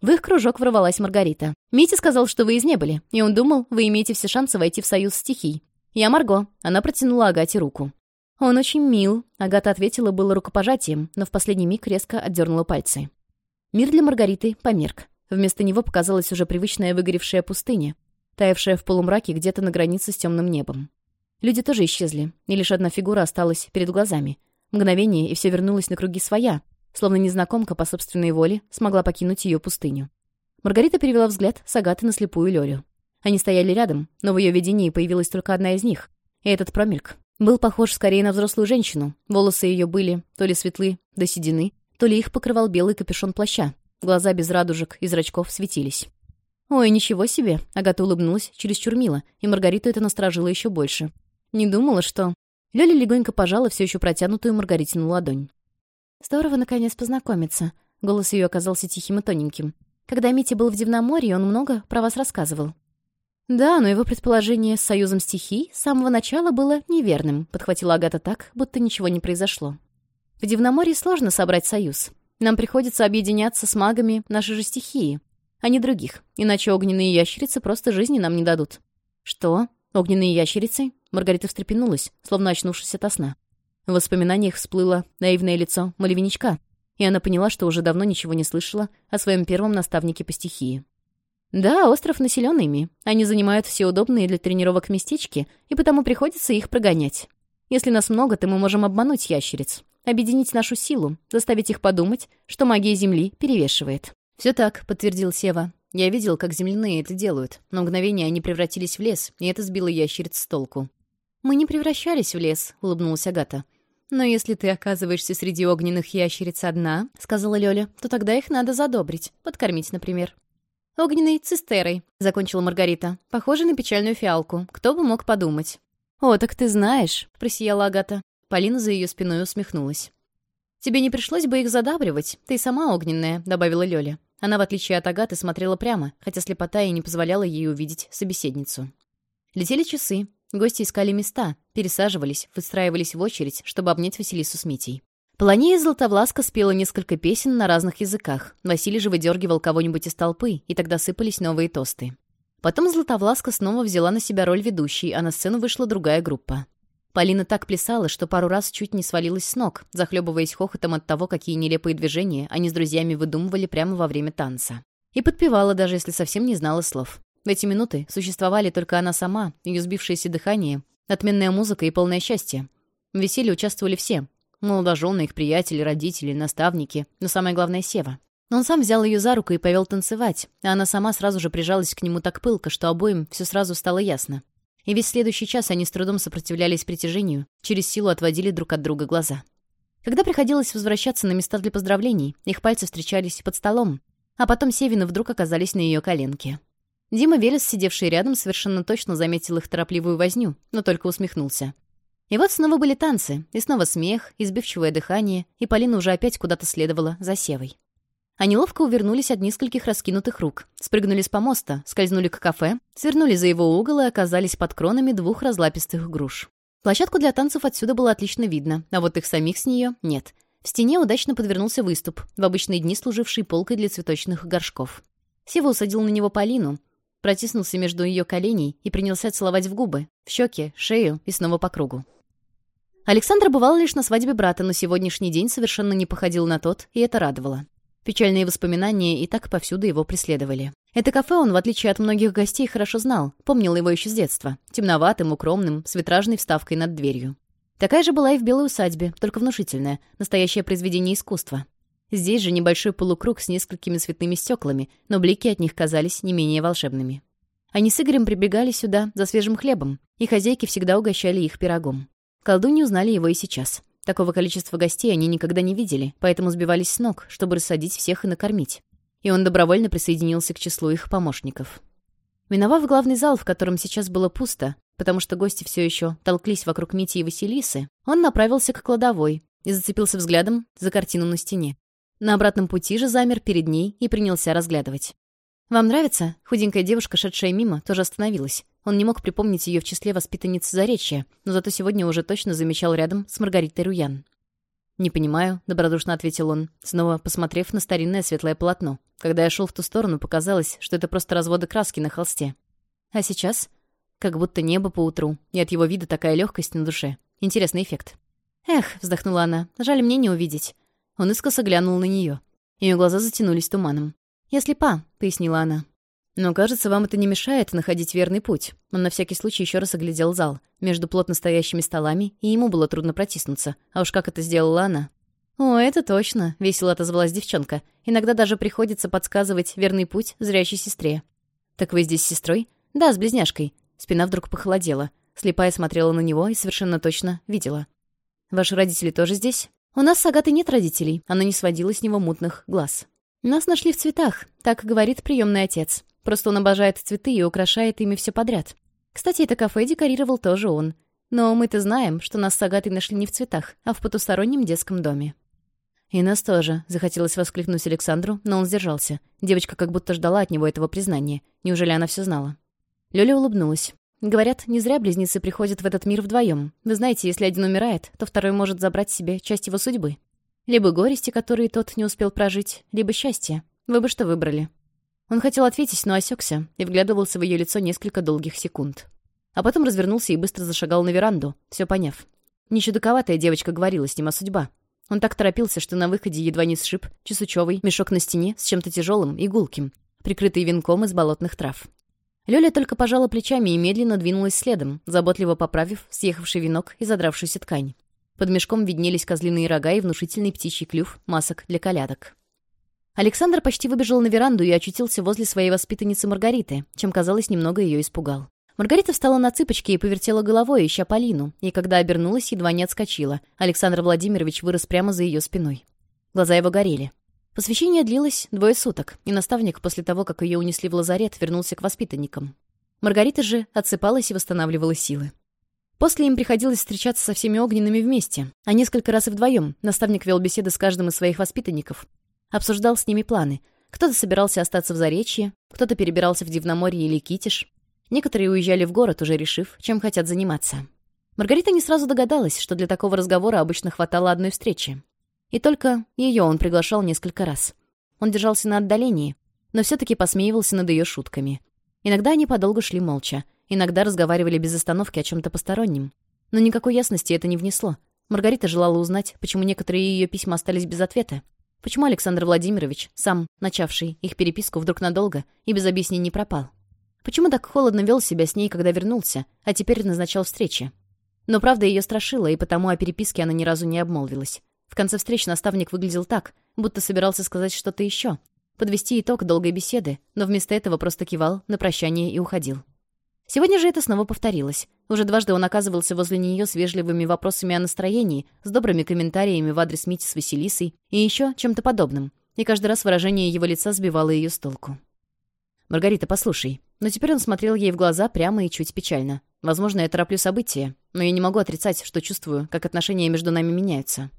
В их кружок врывалась Маргарита. Митя сказал, что вы из не были, и он думал, вы имеете все шансы войти в союз стихий. «Я Марго». Она протянула Агате руку. «Он очень мил», — Агата ответила было рукопожатием, но в последний миг резко отдернула пальцы. Мир для Маргариты померк. Вместо него показалась уже привычная выгоревшая пустыня, таявшая в полумраке где-то на границе с темным небом. Люди тоже исчезли, и лишь одна фигура осталась перед глазами. Мгновение, и все вернулось на круги своя, Словно незнакомка по собственной воле смогла покинуть ее пустыню. Маргарита перевела взгляд с Агаты на слепую Лёлю. Они стояли рядом, но в ее видении появилась только одна из них. И этот промельк был похож скорее на взрослую женщину. Волосы ее были то ли светлы, до седины, то ли их покрывал белый капюшон плаща. Глаза без радужек и зрачков светились. «Ой, ничего себе!» Агата улыбнулась чересчур мило, и Маргариту это насторожило еще больше. Не думала, что... Лёля легонько пожала все еще протянутую Маргаритину ладонь. Здорово, наконец, познакомиться. Голос ее оказался тихим и тоненьким. Когда Митя был в Дивноморье, он много про вас рассказывал. «Да, но его предположение с союзом стихий с самого начала было неверным», — подхватила Агата так, будто ничего не произошло. «В Дивноморье сложно собрать союз. Нам приходится объединяться с магами нашей же стихии, а не других, иначе огненные ящерицы просто жизни нам не дадут». «Что? Огненные ящерицы?» Маргарита встрепенулась, словно очнувшись от сна. В воспоминаниях всплыло наивное лицо Малевиничка, и она поняла, что уже давно ничего не слышала о своем первом наставнике по стихии. Да, остров населен ими. Они занимают все удобные для тренировок местечки, и потому приходится их прогонять. Если нас много, то мы можем обмануть ящериц, объединить нашу силу, заставить их подумать, что магия Земли перевешивает. «Все так», — подтвердил Сева. «Я видел, как земляные это делают. На мгновение они превратились в лес, и это сбило ящериц с толку. «Мы не превращались в лес», — улыбнулась Агата. «Но если ты оказываешься среди огненных ящериц одна», — сказала Лёля, — «то тогда их надо задобрить, подкормить, например». «Огненной цистерой», — закончила Маргарита. «Похоже на печальную фиалку. Кто бы мог подумать?» «О, так ты знаешь», — просияла Агата. Полина за ее спиной усмехнулась. «Тебе не пришлось бы их задабривать. Ты сама огненная», — добавила Лёля. Она, в отличие от Агаты, смотрела прямо, хотя слепота и не позволяла ей увидеть собеседницу. Летели часы. Гости искали места, пересаживались, выстраивались в очередь, чтобы обнять Василису с Митей. Полонея Золотовласка спела несколько песен на разных языках. Василий же выдергивал кого-нибудь из толпы, и тогда сыпались новые тосты. Потом Златовласка снова взяла на себя роль ведущей, а на сцену вышла другая группа. Полина так плясала, что пару раз чуть не свалилась с ног, захлебываясь хохотом от того, какие нелепые движения они с друзьями выдумывали прямо во время танца. И подпевала, даже если совсем не знала слов. В эти минуты существовали только она сама, ее сбившееся дыхание, отменная музыка и полное счастье. В веселье участвовали все. Молодожены, их приятели, родители, наставники, но самое главное — Сева. Он сам взял ее за руку и повел танцевать, а она сама сразу же прижалась к нему так пылко, что обоим все сразу стало ясно. И весь следующий час они с трудом сопротивлялись притяжению, через силу отводили друг от друга глаза. Когда приходилось возвращаться на места для поздравлений, их пальцы встречались под столом, а потом Севины вдруг оказались на ее коленке. Дима Велес, сидевший рядом, совершенно точно заметил их торопливую возню, но только усмехнулся. И вот снова были танцы, и снова смех, избивчивое дыхание, и Полина уже опять куда-то следовала за Севой. Они ловко увернулись от нескольких раскинутых рук, спрыгнули с помоста, скользнули к кафе, свернули за его угол и оказались под кронами двух разлапистых груш. Площадку для танцев отсюда было отлично видно, а вот их самих с нее нет. В стене удачно подвернулся выступ, в обычные дни служивший полкой для цветочных горшков. Сева усадил на него Полину, протиснулся между ее коленей и принялся целовать в губы, в щеки, шею и снова по кругу. Александра бывала лишь на свадьбе брата, но сегодняшний день совершенно не походил на тот, и это радовало. Печальные воспоминания и так повсюду его преследовали. Это кафе он, в отличие от многих гостей, хорошо знал, помнил его еще с детства. Темноватым, укромным, с витражной вставкой над дверью. Такая же была и в белой усадьбе, только внушительная, настоящее произведение искусства. Здесь же небольшой полукруг с несколькими цветными стеклами, но блики от них казались не менее волшебными. Они с Игорем прибегали сюда за свежим хлебом, и хозяйки всегда угощали их пирогом. Колдуньи узнали его и сейчас. Такого количества гостей они никогда не видели, поэтому сбивались с ног, чтобы рассадить всех и накормить. И он добровольно присоединился к числу их помощников. Миновав главный зал, в котором сейчас было пусто, потому что гости все еще толклись вокруг Мити и Василисы, он направился к кладовой и зацепился взглядом за картину на стене. На обратном пути же замер перед ней и принялся разглядывать. «Вам нравится?» Худенькая девушка, шедшая мимо, тоже остановилась. Он не мог припомнить ее в числе воспитанниц Заречья, но зато сегодня уже точно замечал рядом с Маргаритой Руян. «Не понимаю», — добродушно ответил он, снова посмотрев на старинное светлое полотно. Когда я шел в ту сторону, показалось, что это просто разводы краски на холсте. А сейчас? Как будто небо поутру, и от его вида такая легкость на душе. Интересный эффект. «Эх», — вздохнула она, — «жаль мне не увидеть. Он искоса глянул на нее. Ее глаза затянулись туманом. «Я слепа», — пояснила она. «Но, кажется, вам это не мешает находить верный путь». Он на всякий случай еще раз оглядел зал. Между плотно стоящими столами, и ему было трудно протиснуться. А уж как это сделала она. «О, это точно», — весело отозвалась девчонка. «Иногда даже приходится подсказывать верный путь зрячей сестре». «Так вы здесь с сестрой?» «Да, с близняшкой». Спина вдруг похолодела. Слепая смотрела на него и совершенно точно видела. «Ваши родители тоже здесь?» У нас с Агатой нет родителей, она не сводила с него мутных глаз. Нас нашли в цветах, так говорит приемный отец. Просто он обожает цветы и украшает ими все подряд. Кстати, это кафе декорировал тоже он. Но мы-то знаем, что нас с Агатой нашли не в цветах, а в потустороннем детском доме. «И нас тоже», — захотелось воскликнуть Александру, но он сдержался. Девочка как будто ждала от него этого признания. Неужели она все знала? Лёля улыбнулась. Говорят, не зря близнецы приходят в этот мир вдвоем. Вы знаете, если один умирает, то второй может забрать себе часть его судьбы. Либо горести, которые тот не успел прожить, либо счастье. Вы бы что выбрали?» Он хотел ответить, но осекся и вглядывался в ее лицо несколько долгих секунд. А потом развернулся и быстро зашагал на веранду, все поняв. Не девочка говорила с ним о судьба. Он так торопился, что на выходе едва не сшиб чесучевый мешок на стене с чем-то тяжелым и гулким, прикрытый венком из болотных трав. Лёля только пожала плечами и медленно двинулась следом, заботливо поправив съехавший венок и задравшуюся ткань. Под мешком виднелись козлиные рога и внушительный птичий клюв масок для колядок. Александр почти выбежал на веранду и очутился возле своей воспитанницы Маргариты, чем, казалось, немного ее испугал. Маргарита встала на цыпочки и повертела головой, ища Полину, и когда обернулась, едва не отскочила. Александр Владимирович вырос прямо за ее спиной. Глаза его горели. Посвящение длилось двое суток, и наставник, после того, как ее унесли в лазарет, вернулся к воспитанникам. Маргарита же отсыпалась и восстанавливала силы. После им приходилось встречаться со всеми огненными вместе, а несколько раз и вдвоем наставник вел беседы с каждым из своих воспитанников. Обсуждал с ними планы. Кто-то собирался остаться в Заречье, кто-то перебирался в Дивноморье или Китиш. Некоторые уезжали в город, уже решив, чем хотят заниматься. Маргарита не сразу догадалась, что для такого разговора обычно хватало одной встречи. И только ее он приглашал несколько раз. Он держался на отдалении, но все-таки посмеивался над ее шутками. Иногда они подолгу шли молча, иногда разговаривали без остановки о чем-то постороннем. Но никакой ясности это не внесло. Маргарита желала узнать, почему некоторые ее письма остались без ответа. Почему Александр Владимирович, сам начавший их переписку вдруг надолго и без объяснений пропал? Почему так холодно вел себя с ней, когда вернулся, а теперь назначал встречи? Но правда ее страшила, и потому о переписке она ни разу не обмолвилась. В конце встречи наставник выглядел так, будто собирался сказать что-то еще, подвести итог долгой беседы, но вместо этого просто кивал на прощание и уходил. Сегодня же это снова повторилось. Уже дважды он оказывался возле нее с вежливыми вопросами о настроении, с добрыми комментариями в адрес Мити с Василисой и еще чем-то подобным. И каждый раз выражение его лица сбивало ее с толку. «Маргарита, послушай». Но теперь он смотрел ей в глаза прямо и чуть печально. «Возможно, я тороплю события, но я не могу отрицать, что чувствую, как отношения между нами меняются.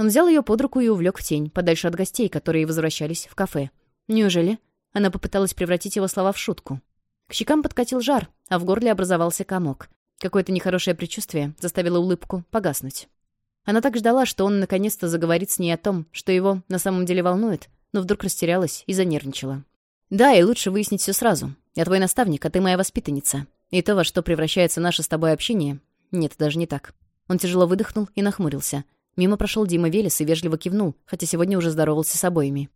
Он взял ее под руку и увлек в тень, подальше от гостей, которые возвращались в кафе. «Неужели?» Она попыталась превратить его слова в шутку. К щекам подкатил жар, а в горле образовался комок. Какое-то нехорошее предчувствие заставило улыбку погаснуть. Она так ждала, что он наконец-то заговорит с ней о том, что его на самом деле волнует, но вдруг растерялась и занервничала. «Да, и лучше выяснить все сразу. Я твой наставник, а ты моя воспитанница. И то, во что превращается наше с тобой общение... Нет, даже не так». Он тяжело выдохнул и нахмурился – Мимо прошел Дима Велес и вежливо кивнул, хотя сегодня уже здоровался с обоими.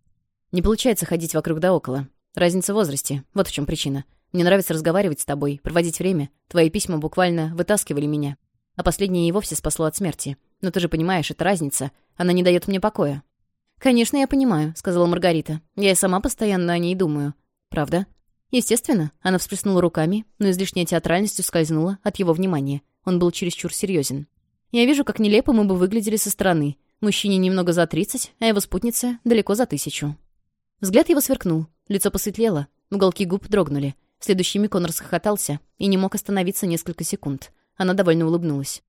«Не получается ходить вокруг да около. Разница в возрасте. Вот в чем причина. Мне нравится разговаривать с тобой, проводить время. Твои письма буквально вытаскивали меня. А последнее и вовсе спасло от смерти. Но ты же понимаешь, это разница. Она не дает мне покоя». «Конечно, я понимаю», — сказала Маргарита. «Я и сама постоянно о ней думаю». «Правда?» Естественно, она всплеснула руками, но излишняя театральность ускользнула от его внимания. Он был чересчур серьезен. Я вижу, как нелепо мы бы выглядели со стороны. Мужчине немного за тридцать, а его спутница далеко за тысячу. Взгляд его сверкнул, лицо посветлело, уголки губ дрогнули. В следующий миг он расхохотался и не мог остановиться несколько секунд. Она довольно улыбнулась.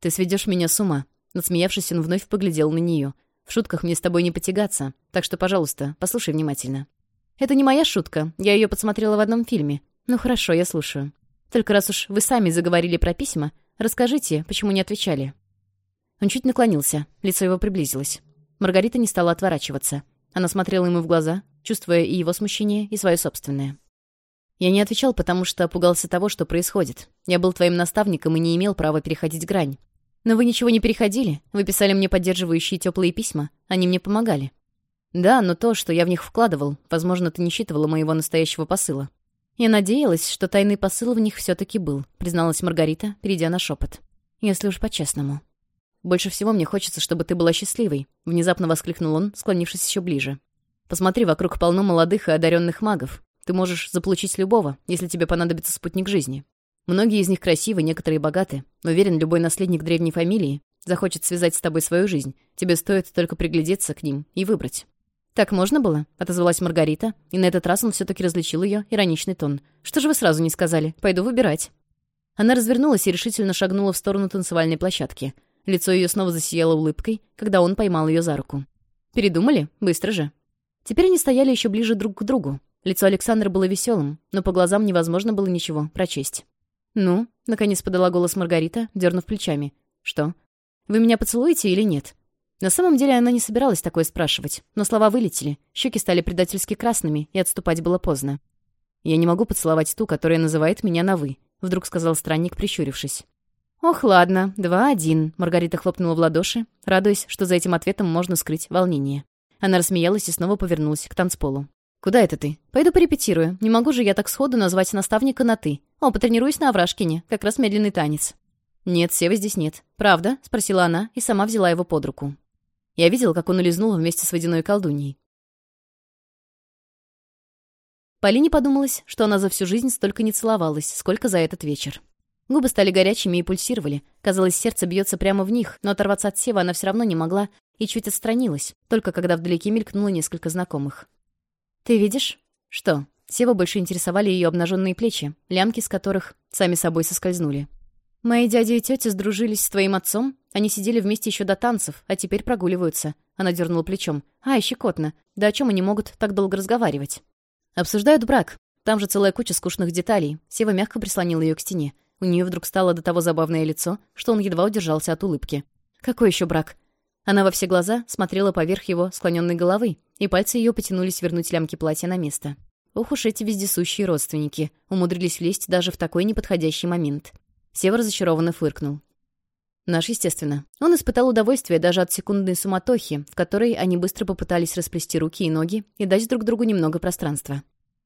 «Ты сведешь меня с ума». Насмеявшись, он вновь поглядел на нее. «В шутках мне с тобой не потягаться, так что, пожалуйста, послушай внимательно». «Это не моя шутка, я ее подсмотрела в одном фильме. Ну хорошо, я слушаю. Только раз уж вы сами заговорили про письма, Расскажите, почему не отвечали?» Он чуть наклонился, лицо его приблизилось. Маргарита не стала отворачиваться. Она смотрела ему в глаза, чувствуя и его смущение, и свое собственное. «Я не отвечал, потому что пугался того, что происходит. Я был твоим наставником и не имел права переходить грань. Но вы ничего не переходили. Вы писали мне поддерживающие теплые письма. Они мне помогали. Да, но то, что я в них вкладывал, возможно, ты не считывала моего настоящего посыла. «Я надеялась, что тайный посыл в них все-таки был», — призналась Маргарита, перейдя на шепот. «Если уж по-честному». «Больше всего мне хочется, чтобы ты была счастливой», — внезапно воскликнул он, склонившись еще ближе. «Посмотри, вокруг полно молодых и одаренных магов. Ты можешь заполучить любого, если тебе понадобится спутник жизни. Многие из них красивы, некоторые богаты. Уверен, любой наследник древней фамилии захочет связать с тобой свою жизнь. Тебе стоит только приглядеться к ним и выбрать». «Так можно было?» — отозвалась Маргарита, и на этот раз он все-таки различил ее ироничный тон. «Что же вы сразу не сказали? Пойду выбирать». Она развернулась и решительно шагнула в сторону танцевальной площадки. Лицо ее снова засияло улыбкой, когда он поймал ее за руку. «Передумали? Быстро же». Теперь они стояли еще ближе друг к другу. Лицо Александра было веселым, но по глазам невозможно было ничего прочесть. «Ну?» — наконец подала голос Маргарита, дернув плечами. «Что? Вы меня поцелуете или нет?» На самом деле она не собиралась такое спрашивать, но слова вылетели, щеки стали предательски красными, и отступать было поздно. «Я не могу поцеловать ту, которая называет меня на «вы», — вдруг сказал странник, прищурившись. «Ох, ладно, два-один», — Маргарита хлопнула в ладоши, радуясь, что за этим ответом можно скрыть волнение. Она рассмеялась и снова повернулась к танцполу. «Куда это ты?» «Пойду порепетирую. Не могу же я так сходу назвать наставника на «ты». О, потренируюсь на Аврашкине. Как раз медленный танец». «Нет, Сева здесь нет». «Правда?» — спросила она и сама взяла его под руку. Я видел, как он улизнул вместе с водяной колдуньей. Полине подумалось, что она за всю жизнь столько не целовалась, сколько за этот вечер. Губы стали горячими и пульсировали. Казалось, сердце бьется прямо в них, но оторваться от Сева она все равно не могла и чуть отстранилась, только когда вдалеке мелькнуло несколько знакомых. «Ты видишь?» «Что?» Сева больше интересовали ее обнаженные плечи, лямки с которых сами собой соскользнули. «Мои дяди и тети сдружились с твоим отцом они сидели вместе еще до танцев, а теперь прогуливаются. Она дернула плечом. «Ай, щекотно. Да о чем они могут так долго разговаривать?» Обсуждают брак. Там же целая куча скучных деталей. Сева мягко прислонил ее к стене. У нее вдруг стало до того забавное лицо, что он едва удержался от улыбки. «Какой еще брак?» Она во все глаза смотрела поверх его склоненной головы, и пальцы ее потянулись вернуть лямки платья на место. Ох уж эти вездесущие родственники, умудрились влезть даже в такой неподходящий момент. Сева разочарованно фыркнул. Наш, естественно. Он испытал удовольствие даже от секундной суматохи, в которой они быстро попытались расплести руки и ноги и дать друг другу немного пространства.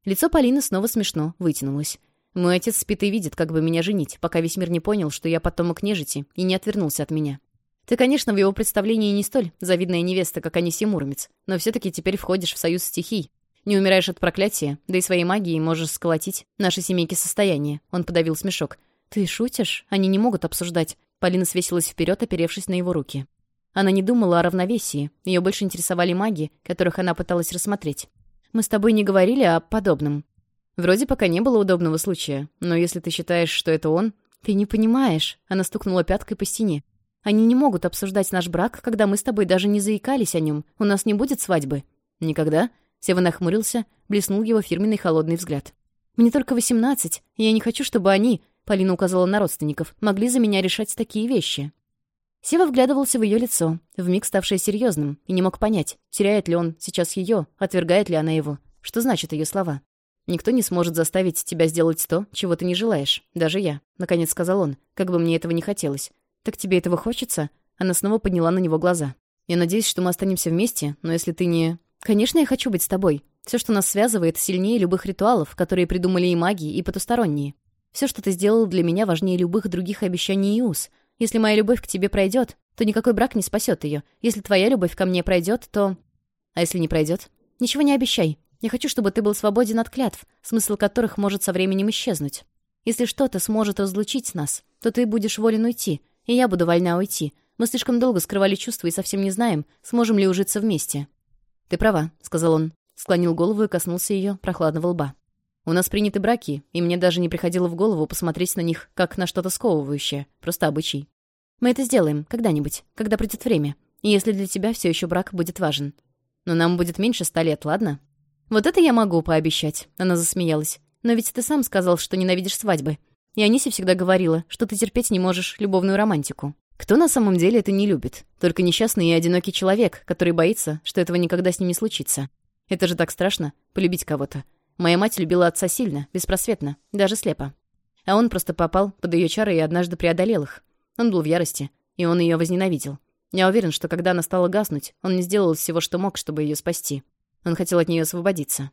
Лицо Полины снова смешно вытянулось. «Мой отец спит и видит, как бы меня женить, пока весь мир не понял, что я потомок нежити и не отвернулся от меня. Ты, конечно, в его представлении не столь завидная невеста, как они Муромец, но все-таки теперь входишь в союз стихий. Не умираешь от проклятия, да и своей магией можешь сколотить наши семейки состояние». Он подавил смешок. «Ты шутишь? Они не могут обсуждать. Полина свесилась вперед, оперевшись на его руки. Она не думала о равновесии. Ее больше интересовали маги, которых она пыталась рассмотреть. «Мы с тобой не говорили о подобном». «Вроде пока не было удобного случая, но если ты считаешь, что это он...» «Ты не понимаешь». Она стукнула пяткой по стене. «Они не могут обсуждать наш брак, когда мы с тобой даже не заикались о нем. У нас не будет свадьбы». «Никогда?» Сева нахмурился, блеснул его фирменный холодный взгляд. «Мне только восемнадцать, и я не хочу, чтобы они...» Полина указала на родственников, могли за меня решать такие вещи. Сева вглядывался в ее лицо, вмиг ставшее серьезным, и не мог понять, теряет ли он сейчас ее, отвергает ли она его, что значат ее слова. «Никто не сможет заставить тебя сделать то, чего ты не желаешь, даже я», — наконец сказал он, как бы мне этого не хотелось. «Так тебе этого хочется?» Она снова подняла на него глаза. «Я надеюсь, что мы останемся вместе, но если ты не...» «Конечно, я хочу быть с тобой. Все, что нас связывает, сильнее любых ритуалов, которые придумали и маги, и потусторонние. Все, что ты сделал для меня, важнее любых других обещаний и уз. Если моя любовь к тебе пройдет, то никакой брак не спасет ее. Если твоя любовь ко мне пройдет, то... А если не пройдет? Ничего не обещай. Я хочу, чтобы ты был свободен от клятв, смысл которых может со временем исчезнуть. Если что-то сможет разлучить нас, то ты будешь волен уйти, и я буду вольна уйти. Мы слишком долго скрывали чувства и совсем не знаем, сможем ли ужиться вместе». «Ты права», — сказал он. Склонил голову и коснулся ее прохладного лба. У нас приняты браки, и мне даже не приходило в голову посмотреть на них как на что-то сковывающее, просто обычай. Мы это сделаем когда-нибудь, когда придет время, и если для тебя все еще брак будет важен. Но нам будет меньше ста лет, ладно? Вот это я могу пообещать, она засмеялась. Но ведь ты сам сказал, что ненавидишь свадьбы. И Анисе всегда говорила, что ты терпеть не можешь любовную романтику. Кто на самом деле это не любит? Только несчастный и одинокий человек, который боится, что этого никогда с ним не случится. Это же так страшно — полюбить кого-то. Моя мать любила отца сильно, беспросветно, даже слепо. А он просто попал под ее чары и однажды преодолел их. Он был в ярости, и он ее возненавидел. Я уверен, что когда она стала гаснуть, он не сделал всего, что мог, чтобы ее спасти. Он хотел от нее освободиться.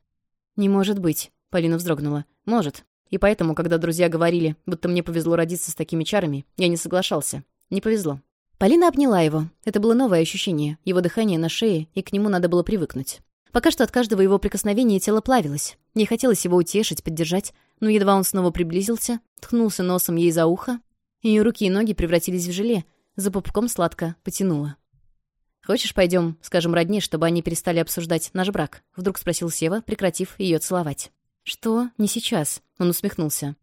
«Не может быть», — Полина вздрогнула. «Может. И поэтому, когда друзья говорили, будто мне повезло родиться с такими чарами, я не соглашался. Не повезло». Полина обняла его. Это было новое ощущение, его дыхание на шее, и к нему надо было привыкнуть. Пока что от каждого его прикосновения тело плавилось. Не хотелось его утешить, поддержать, но едва он снова приблизился, ткнулся носом ей за ухо, ее руки и ноги превратились в желе, за пупком сладко потянуло. «Хочешь, пойдем, скажем родне, чтобы они перестали обсуждать наш брак?» — вдруг спросил Сева, прекратив ее целовать. «Что? Не сейчас?» — он усмехнулся.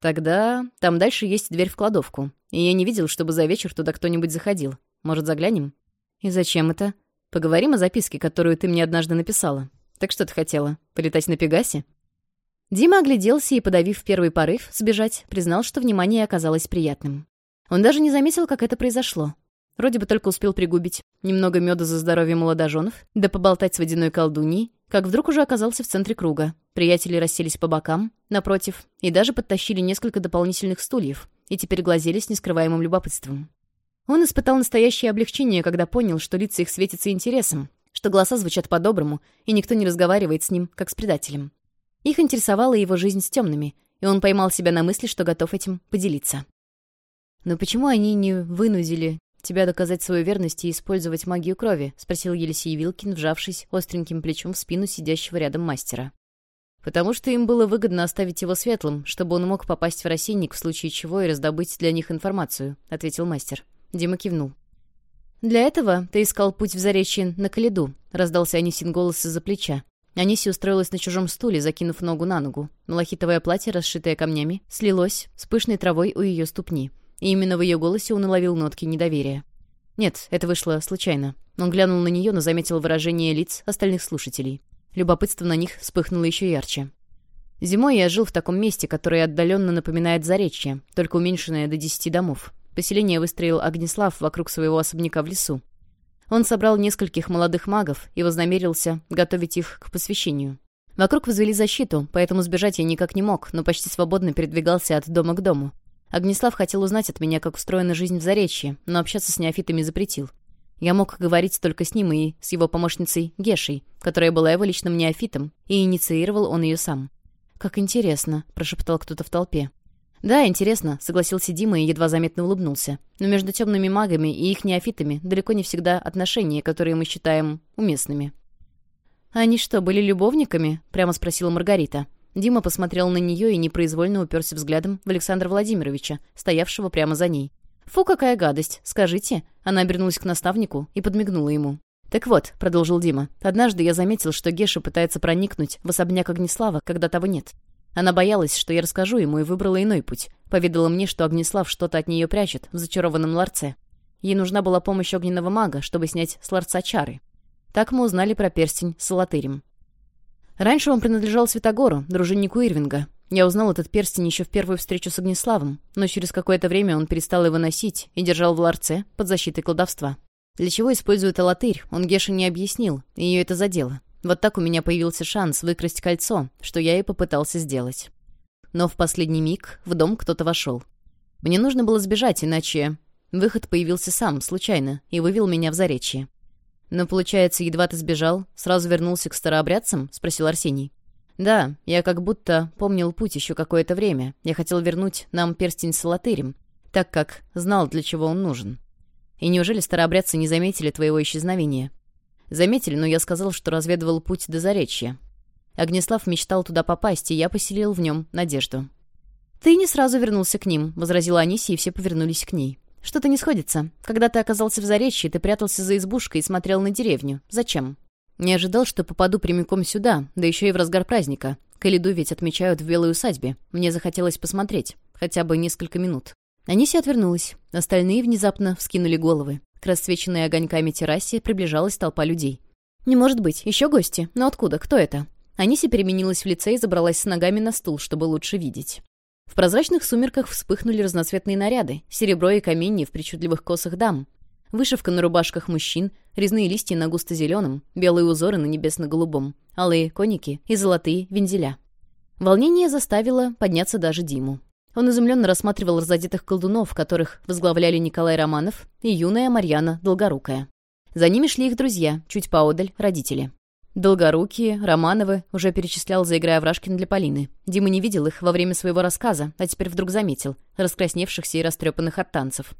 «Тогда там дальше есть дверь в кладовку, и я не видел, чтобы за вечер туда кто-нибудь заходил. Может, заглянем?» «И зачем это?» Поговорим о записке, которую ты мне однажды написала. Так что ты хотела? Полетать на Пегасе?» Дима огляделся и, подавив первый порыв, сбежать, признал, что внимание оказалось приятным. Он даже не заметил, как это произошло. Вроде бы только успел пригубить немного меда за здоровье молодоженов, да поболтать с водяной колдуньей, как вдруг уже оказался в центре круга. Приятели расселись по бокам, напротив, и даже подтащили несколько дополнительных стульев, и теперь глазели с нескрываемым любопытством. Он испытал настоящее облегчение, когда понял, что лица их светятся интересом, что голоса звучат по-доброму, и никто не разговаривает с ним, как с предателем. Их интересовала его жизнь с темными, и он поймал себя на мысли, что готов этим поделиться. «Но почему они не вынудили тебя доказать свою верность и использовать магию крови?» — спросил Елисей Вилкин, вжавшись остреньким плечом в спину сидящего рядом мастера. «Потому что им было выгодно оставить его светлым, чтобы он мог попасть в рассеянник в случае чего и раздобыть для них информацию», — ответил мастер. Дима кивнул. «Для этого ты искал путь в Заречье на Каледу», — раздался Анисин голос из-за плеча. Аниси устроилась на чужом стуле, закинув ногу на ногу. Малахитовое платье, расшитое камнями, слилось с пышной травой у ее ступни. И именно в ее голосе он уловил нотки недоверия. Нет, это вышло случайно. Он глянул на нее, но заметил выражение лиц остальных слушателей. Любопытство на них вспыхнуло еще ярче. Зимой я жил в таком месте, которое отдаленно напоминает Заречье, только уменьшенное до 10 домов поселения выстроил Огнеслав вокруг своего особняка в лесу. Он собрал нескольких молодых магов и вознамерился готовить их к посвящению. Вокруг возвели защиту, поэтому сбежать я никак не мог, но почти свободно передвигался от дома к дому. Огнеслав хотел узнать от меня, как устроена жизнь в Заречье, но общаться с неофитами запретил. Я мог говорить только с ним и с его помощницей Гешей, которая была его личным неофитом, и инициировал он ее сам. «Как интересно», — прошептал кто-то в толпе. «Да, интересно», — согласился Дима и едва заметно улыбнулся. «Но между темными магами и их неофитами далеко не всегда отношения, которые мы считаем уместными». «А «Они что, были любовниками?» — прямо спросила Маргарита. Дима посмотрел на нее и непроизвольно уперся взглядом в Александра Владимировича, стоявшего прямо за ней. «Фу, какая гадость! Скажите!» Она обернулась к наставнику и подмигнула ему. «Так вот», — продолжил Дима, — «однажды я заметил, что Геша пытается проникнуть в особняк Огнеслава, когда того нет. Она боялась, что я расскажу ему, и выбрала иной путь. Поведала мне, что Огнеслав что-то от нее прячет в зачарованном ларце. Ей нужна была помощь огненного мага, чтобы снять с ларца чары. Так мы узнали про перстень с Алатырем. Раньше он принадлежал Святогору, дружиннику Ирвинга. Я узнал этот перстень еще в первую встречу с Огнеславом, но через какое-то время он перестал его носить и держал в ларце под защитой колдовства. Для чего использует Алатырь, он Геша не объяснил, и ее это задело. Вот так у меня появился шанс выкрасть кольцо, что я и попытался сделать. Но в последний миг в дом кто-то вошел. Мне нужно было сбежать, иначе... Выход появился сам, случайно, и вывел меня в заречье. «Но, получается, едва ты сбежал, сразу вернулся к старообрядцам?» — спросил Арсений. «Да, я как будто помнил путь еще какое-то время. Я хотел вернуть нам перстень с латырем, так как знал, для чего он нужен. И неужели старообрядцы не заметили твоего исчезновения?» Заметили, но я сказал, что разведывал путь до Заречья. Огнеслав мечтал туда попасть, и я поселил в нем надежду. «Ты не сразу вернулся к ним», — возразила Анисия, и все повернулись к ней. «Что-то не сходится. Когда ты оказался в Заречье, ты прятался за избушкой и смотрел на деревню. Зачем?» «Не ожидал, что попаду прямиком сюда, да еще и в разгар праздника. Каледу ведь отмечают в Белой усадьбе. Мне захотелось посмотреть. Хотя бы несколько минут». Анисия отвернулась. Остальные внезапно вскинули головы. К рассвеченной огоньками террасе приближалась толпа людей. «Не может быть, еще гости. Но откуда? Кто это?» Аниси переменилась в лице и забралась с ногами на стул, чтобы лучше видеть. В прозрачных сумерках вспыхнули разноцветные наряды, серебро и каменья в причудливых косах дам, вышивка на рубашках мужчин, резные листья на густо-зеленом, белые узоры на небесно-голубом, алые коники и золотые вензеля. Волнение заставило подняться даже Диму. Он изумленно рассматривал разодетых колдунов, которых возглавляли Николай Романов и юная Марьяна Долгорукая. За ними шли их друзья, чуть поодаль — родители. Долгорукие, Романовы, уже перечислял, заиграя Врашкин для Полины. Дима не видел их во время своего рассказа, а теперь вдруг заметил, раскрасневшихся и растрепанных от танцев.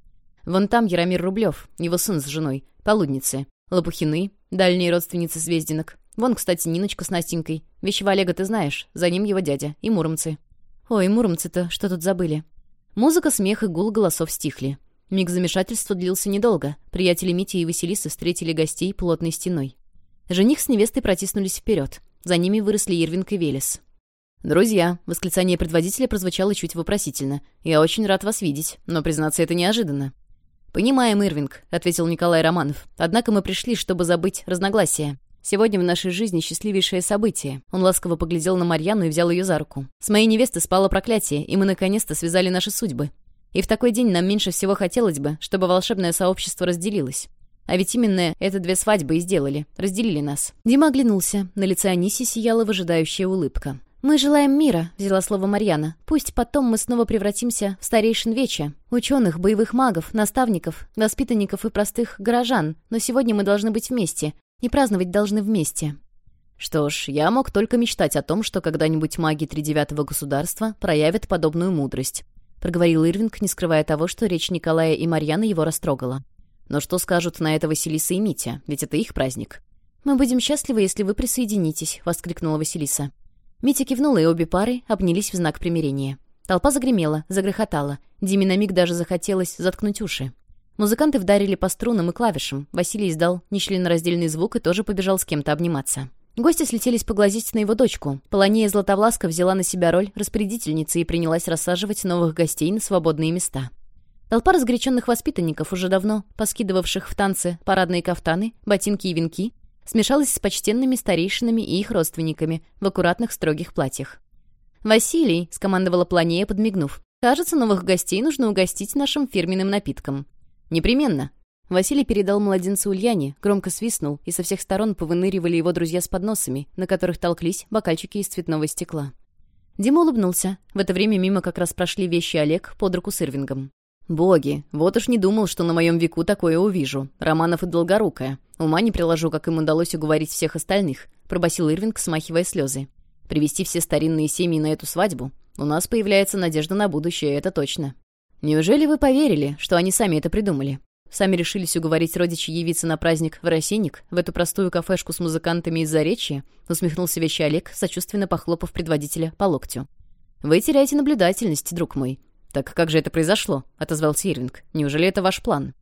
Вон там Яромир Рублев, его сын с женой, полудницы, Лопухины, дальние родственницы Звездинок. Вон, кстати, Ниночка с Настенькой. Вещего Олега ты знаешь, за ним его дядя и муромцы. Ой, муромцы-то что тут забыли?» Музыка, смех и гул голосов стихли. Миг замешательства длился недолго. Приятели Мити и Василиса встретили гостей плотной стеной. Жених с невестой протиснулись вперед. За ними выросли Ирвинг и Велес. «Друзья!» — восклицание предводителя прозвучало чуть вопросительно. «Я очень рад вас видеть, но, признаться, это неожиданно». «Понимаем, Ирвинг», — ответил Николай Романов. «Однако мы пришли, чтобы забыть разногласия. Сегодня в нашей жизни счастливейшее событие. Он ласково поглядел на Марьяну и взял ее за руку. С моей невесты спало проклятие, и мы наконец-то связали наши судьбы. И в такой день нам меньше всего хотелось бы, чтобы волшебное сообщество разделилось. А ведь именно это две свадьбы и сделали, разделили нас. Дима оглянулся, на лице Аниси сияла выжидающая улыбка. «Мы желаем мира», — взяла слово Марьяна. «Пусть потом мы снова превратимся в старейшин Веча, ученых, боевых магов, наставников, воспитанников и простых горожан, но сегодня мы должны быть вместе, и праздновать должны вместе. Что ж, я мог только мечтать о том, что когда-нибудь маги Тридевятого государства проявят подобную мудрость», — проговорил Ирвинг, не скрывая того, что речь Николая и Марьяны его растрогала. «Но что скажут на это Василиса и Митя? Ведь это их праздник». «Мы будем счастливы, если вы присоединитесь», — воскликнула Василиса. Митя кивнула, и обе пары обнялись в знак примирения. Толпа загремела, загрохотала. Диме на миг даже захотелось заткнуть уши. Музыканты вдарили по струнам и клавишам. Василий издал нечленораздельный звук и тоже побежал с кем-то обниматься. Гости слетелись поглазеть на его дочку. Полонея Златовласка взяла на себя роль распорядительницы и принялась рассаживать новых гостей на свободные места. Толпа разгоряченных воспитанников, уже давно поскидывавших в танцы парадные кафтаны, ботинки и венки, смешалась с почтенными старейшинами и их родственниками в аккуратных строгих платьях. «Василий», — скомандовала Планея, подмигнув, «кажется, новых гостей нужно угостить нашим фирменным напитком. «Непременно!» Василий передал младенцу Ульяне, громко свистнул, и со всех сторон повыныривали его друзья с подносами, на которых толклись бокальчики из цветного стекла. Дима улыбнулся. В это время мимо как раз прошли вещи Олег под руку с Ирвингом. «Боги, вот уж не думал, что на моем веку такое увижу. Романов и Долгорукая. Ума не приложу, как им удалось уговорить всех остальных», — пробасил Ирвинг, смахивая слезы. «Привести все старинные семьи на эту свадьбу? У нас появляется надежда на будущее, это точно». Неужели вы поверили, что они сами это придумали? Сами решились уговорить родичей явиться на праздник в Росинник, в эту простую кафешку с музыкантами из Заречья, усмехнулся вещий Олег, сочувственно похлопав предводителя по локтю. «Вы теряете наблюдательность, друг мой». «Так как же это произошло?» — отозвался Сирвинг. «Неужели это ваш план?»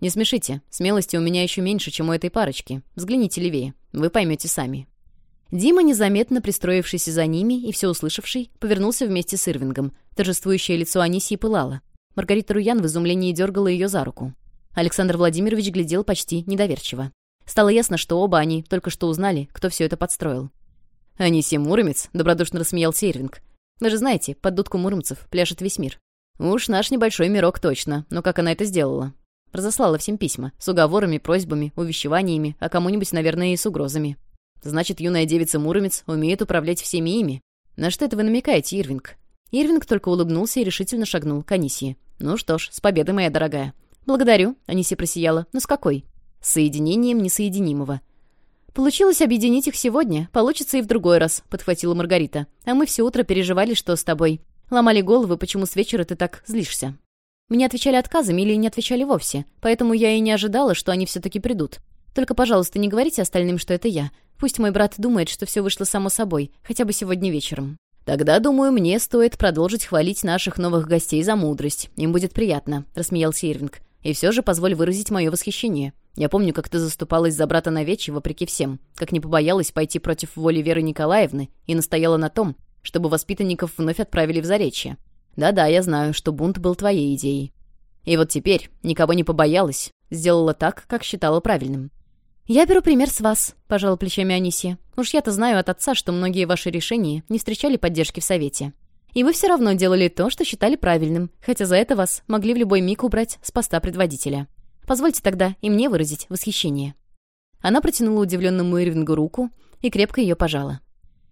«Не смешите. Смелости у меня еще меньше, чем у этой парочки. Взгляните левее. Вы поймете сами». Дима, незаметно пристроившийся за ними и все услышавший, повернулся вместе с Ирвингом. Торжествующее лицо Анисии пылало. Маргарита Руян в изумлении дергала ее за руку. Александр Владимирович глядел почти недоверчиво. Стало ясно, что оба они только что узнали, кто все это подстроил. «Анисия Муромец?» — добродушно рассмеялся Ирвинг. «Вы же знаете, под дудку муромцев пляшет весь мир. Уж наш небольшой мирок точно, но как она это сделала?» Разослала всем письма, с уговорами, просьбами, увещеваниями, а кому-нибудь, наверное, и с угрозами. Значит, юная девица Муромец умеет управлять всеми ими. На что это вы намекаете, Ирвинг?» Ирвинг только улыбнулся и решительно шагнул к Анисии. «Ну что ж, с победой, моя дорогая!» «Благодарю», — Аниси просияла. «Но с какой?» «Соединением несоединимого». «Получилось объединить их сегодня, получится и в другой раз», — подхватила Маргарита. «А мы все утро переживали, что с тобой. Ломали головы, почему с вечера ты так злишься». Мне отвечали отказами или не отвечали вовсе, поэтому я и не ожидала, что они все-таки придут. Только, пожалуйста, не говорите остальным, что это я. Пусть мой брат думает, что все вышло само собой, хотя бы сегодня вечером. «Тогда, думаю, мне стоит продолжить хвалить наших новых гостей за мудрость. Им будет приятно», — рассмеялся Ирвинг. «И все же позволь выразить мое восхищение. Я помню, как ты заступалась за брата Навечи вопреки всем, как не побоялась пойти против воли Веры Николаевны и настояла на том, чтобы воспитанников вновь отправили в Заречье. Да-да, я знаю, что бунт был твоей идеей. И вот теперь никого не побоялась, сделала так, как считала правильным. «Я беру пример с вас», — пожал плечами Анисия. «Уж я-то знаю от отца, что многие ваши решения не встречали поддержки в Совете. И вы все равно делали то, что считали правильным, хотя за это вас могли в любой миг убрать с поста предводителя. Позвольте тогда и мне выразить восхищение». Она протянула удивленному Ирвингу руку и крепко ее пожала.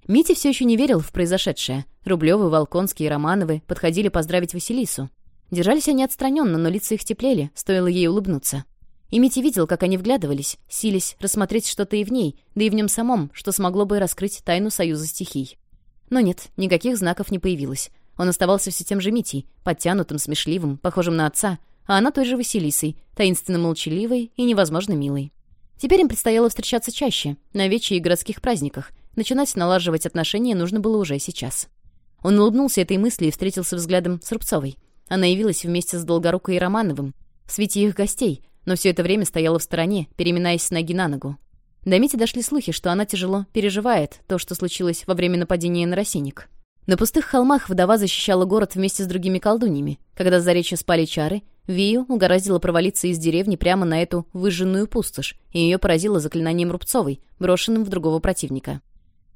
Мити все еще не верил в произошедшее. Рублевы, Волконские и Романовы подходили поздравить Василису. Держались они отстраненно, но лица их теплели, стоило ей улыбнуться. Имити видел, как они вглядывались, сились рассмотреть что-то и в ней, да и в нем самом, что смогло бы раскрыть тайну союза стихий. Но нет, никаких знаков не появилось. Он оставался все тем же Митей, подтянутым, смешливым, похожим на отца, а она той же Василисой, таинственно молчаливой и невозможно милой. Теперь им предстояло встречаться чаще, на вече и городских праздниках. Начинать налаживать отношения нужно было уже сейчас. Он улыбнулся этой мысли и встретился взглядом с Рубцовой. Она явилась вместе с Долгорукой и Романовым, в свете их гостей, но все это время стояла в стороне, переминаясь с ноги на ногу. До Мити дошли слухи, что она тяжело переживает то, что случилось во время нападения на Росиник. На пустых холмах вдова защищала город вместе с другими колдуньями. Когда за речью спали чары, Вию угораздило провалиться из деревни прямо на эту выжженную пустошь, и ее поразило заклинанием Рубцовой, брошенным в другого противника.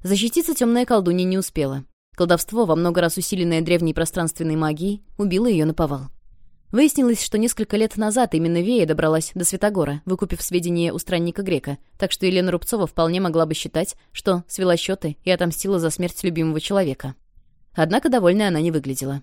Защититься темная колдунья не успела. Колдовство, во много раз усиленное древней пространственной магией, убило ее на повал. Выяснилось, что несколько лет назад именно Вея добралась до Святогора, выкупив сведения у странника Грека, так что Елена Рубцова вполне могла бы считать, что свела счеты и отомстила за смерть любимого человека. Однако довольной она не выглядела.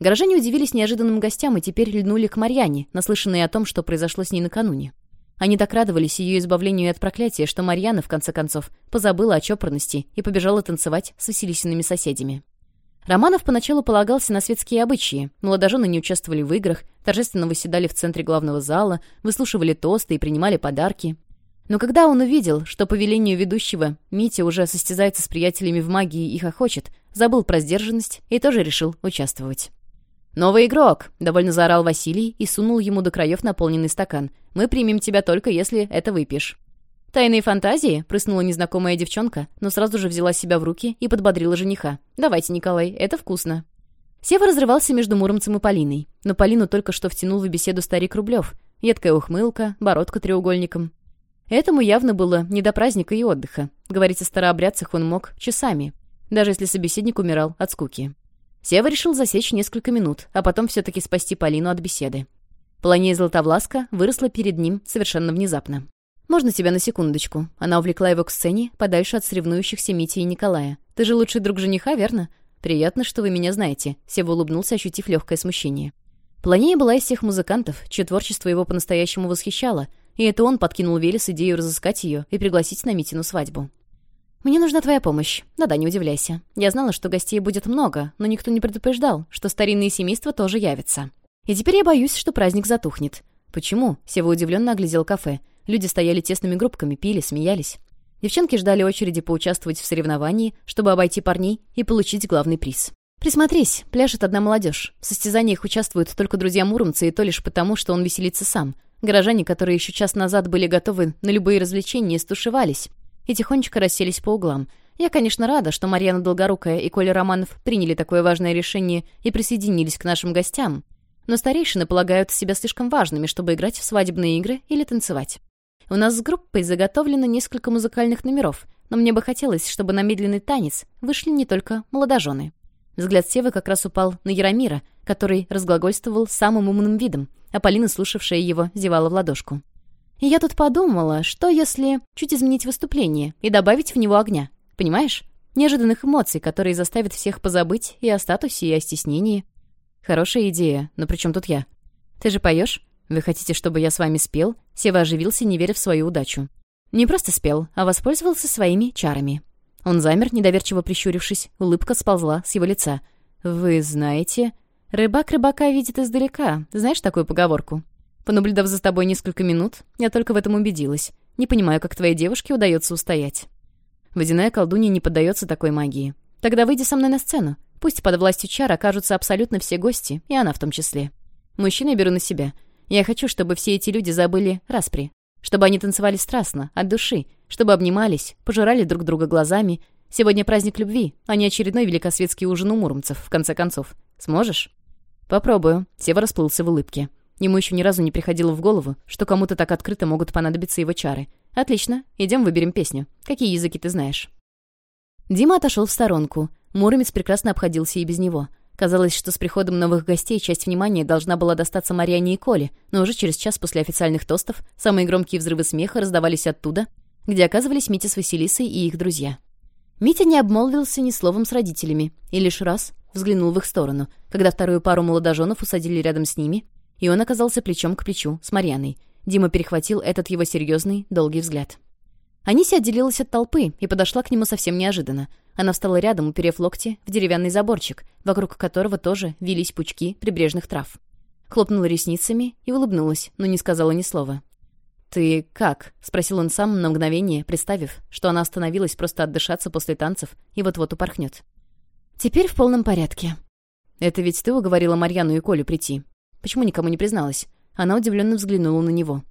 Горожане удивились неожиданным гостям и теперь льнули к Марьяне, наслышанные о том, что произошло с ней накануне. Они так радовались ее избавлению от проклятия, что Марьяна, в конце концов, позабыла о чопорности и побежала танцевать с усилисенными соседями. Романов поначалу полагался на светские обычаи. Молодожены не участвовали в играх, торжественно выседали в центре главного зала, выслушивали тосты и принимали подарки. Но когда он увидел, что по велению ведущего Митя уже состязается с приятелями в магии и хохочет, забыл про сдержанность и тоже решил участвовать. «Новый игрок!» — довольно заорал Василий и сунул ему до краев наполненный стакан. «Мы примем тебя только, если это выпьешь». «Тайные фантазии?» — прыснула незнакомая девчонка, но сразу же взяла себя в руки и подбодрила жениха. «Давайте, Николай, это вкусно». Сева разрывался между Муромцем и Полиной, но Полину только что втянул в беседу старик Рублев. Едкая ухмылка, бородка треугольником. Этому явно было не до праздника и отдыха. Говорить о старообрядцах он мог часами, даже если собеседник умирал от скуки. Сева решил засечь несколько минут, а потом все-таки спасти Полину от беседы. Полонея Златовласка выросла перед ним совершенно внезапно. «Можно тебя на секундочку?» Она увлекла его к сцене, подальше от соревнующихся Мити и Николая. «Ты же лучший друг жениха, верно?» «Приятно, что вы меня знаете», — Сева улыбнулся, ощутив легкое смущение. Планея была из всех музыкантов, чье творчество его по-настоящему восхищало, и это он подкинул Велес идею разыскать ее и пригласить на Митину свадьбу. «Мне нужна твоя помощь. Да-да, не удивляйся. Я знала, что гостей будет много, но никто не предупреждал, что старинные семейства тоже явятся. И теперь я боюсь, что праздник затухнет». «Почему?» — Сева удивленно оглядел кафе. Люди стояли тесными группками, пили, смеялись. Девчонки ждали очереди поучаствовать в соревновании, чтобы обойти парней и получить главный приз. «Присмотрись, пляшет одна молодежь. В состязаниях участвуют только друзья Муромца, и то лишь потому, что он веселится сам. Горожане, которые еще час назад были готовы на любые развлечения, стушевались и тихонечко расселись по углам. Я, конечно, рада, что Марьяна Долгорукая и Коля Романов приняли такое важное решение и присоединились к нашим гостям. Но старейшины полагают себя слишком важными, чтобы играть в свадебные игры или танцевать. У нас с группой заготовлено несколько музыкальных номеров, но мне бы хотелось, чтобы на медленный танец вышли не только молодожены. Взгляд Севы как раз упал на Яромира, который разглагольствовал самым умным видом, а Полина, слушавшая его, зевала в ладошку. И я тут подумала, что если чуть изменить выступление и добавить в него огня, понимаешь? Неожиданных эмоций, которые заставят всех позабыть и о статусе, и о стеснении. Хорошая идея, но при чем тут я? Ты же поешь? Вы хотите, чтобы я с вами спел? Сева оживился, не веря в свою удачу. Не просто спел, а воспользовался своими чарами. Он замер, недоверчиво прищурившись. Улыбка сползла с его лица. «Вы знаете...» «Рыбак рыбака видит издалека. Знаешь такую поговорку?» «Понаблюдав за тобой несколько минут, я только в этом убедилась. Не понимаю, как твоей девушке удается устоять». Водяная колдунья не поддается такой магии. «Тогда выйди со мной на сцену. Пусть под властью чар окажутся абсолютно все гости, и она в том числе. Мужчина беру на себя. Я хочу, чтобы все эти люди забыли распри. Чтобы они танцевали страстно, от души. Чтобы обнимались, пожирали друг друга глазами. Сегодня праздник любви, а не очередной великосветский ужин у муромцев, в конце концов. Сможешь? Попробую. Сева расплылся в улыбке. Ему еще ни разу не приходило в голову, что кому-то так открыто могут понадобиться его чары. «Отлично, идем выберем песню. Какие языки ты знаешь?» Дима отошел в сторонку. Муромец прекрасно обходился и без него. Казалось, что с приходом новых гостей часть внимания должна была достаться Марьяне и Коле, но уже через час после официальных тостов самые громкие взрывы смеха раздавались оттуда, где оказывались Митя с Василисой и их друзья. Митя не обмолвился ни словом с родителями, и лишь раз взглянул в их сторону, когда вторую пару молодоженов усадили рядом с ними, и он оказался плечом к плечу с Марьяной. Дима перехватил этот его серьезный, долгий взгляд. Анисия отделилась от толпы и подошла к нему совсем неожиданно. Она встала рядом, уперев локти в деревянный заборчик, вокруг которого тоже вились пучки прибрежных трав. Хлопнула ресницами и улыбнулась, но не сказала ни слова. «Ты как?» — спросил он сам на мгновение, представив, что она остановилась просто отдышаться после танцев и вот-вот упорхнет. «Теперь в полном порядке». «Это ведь ты уговорила Марьяну и Колю прийти. Почему никому не призналась?» Она удивленно взглянула на него.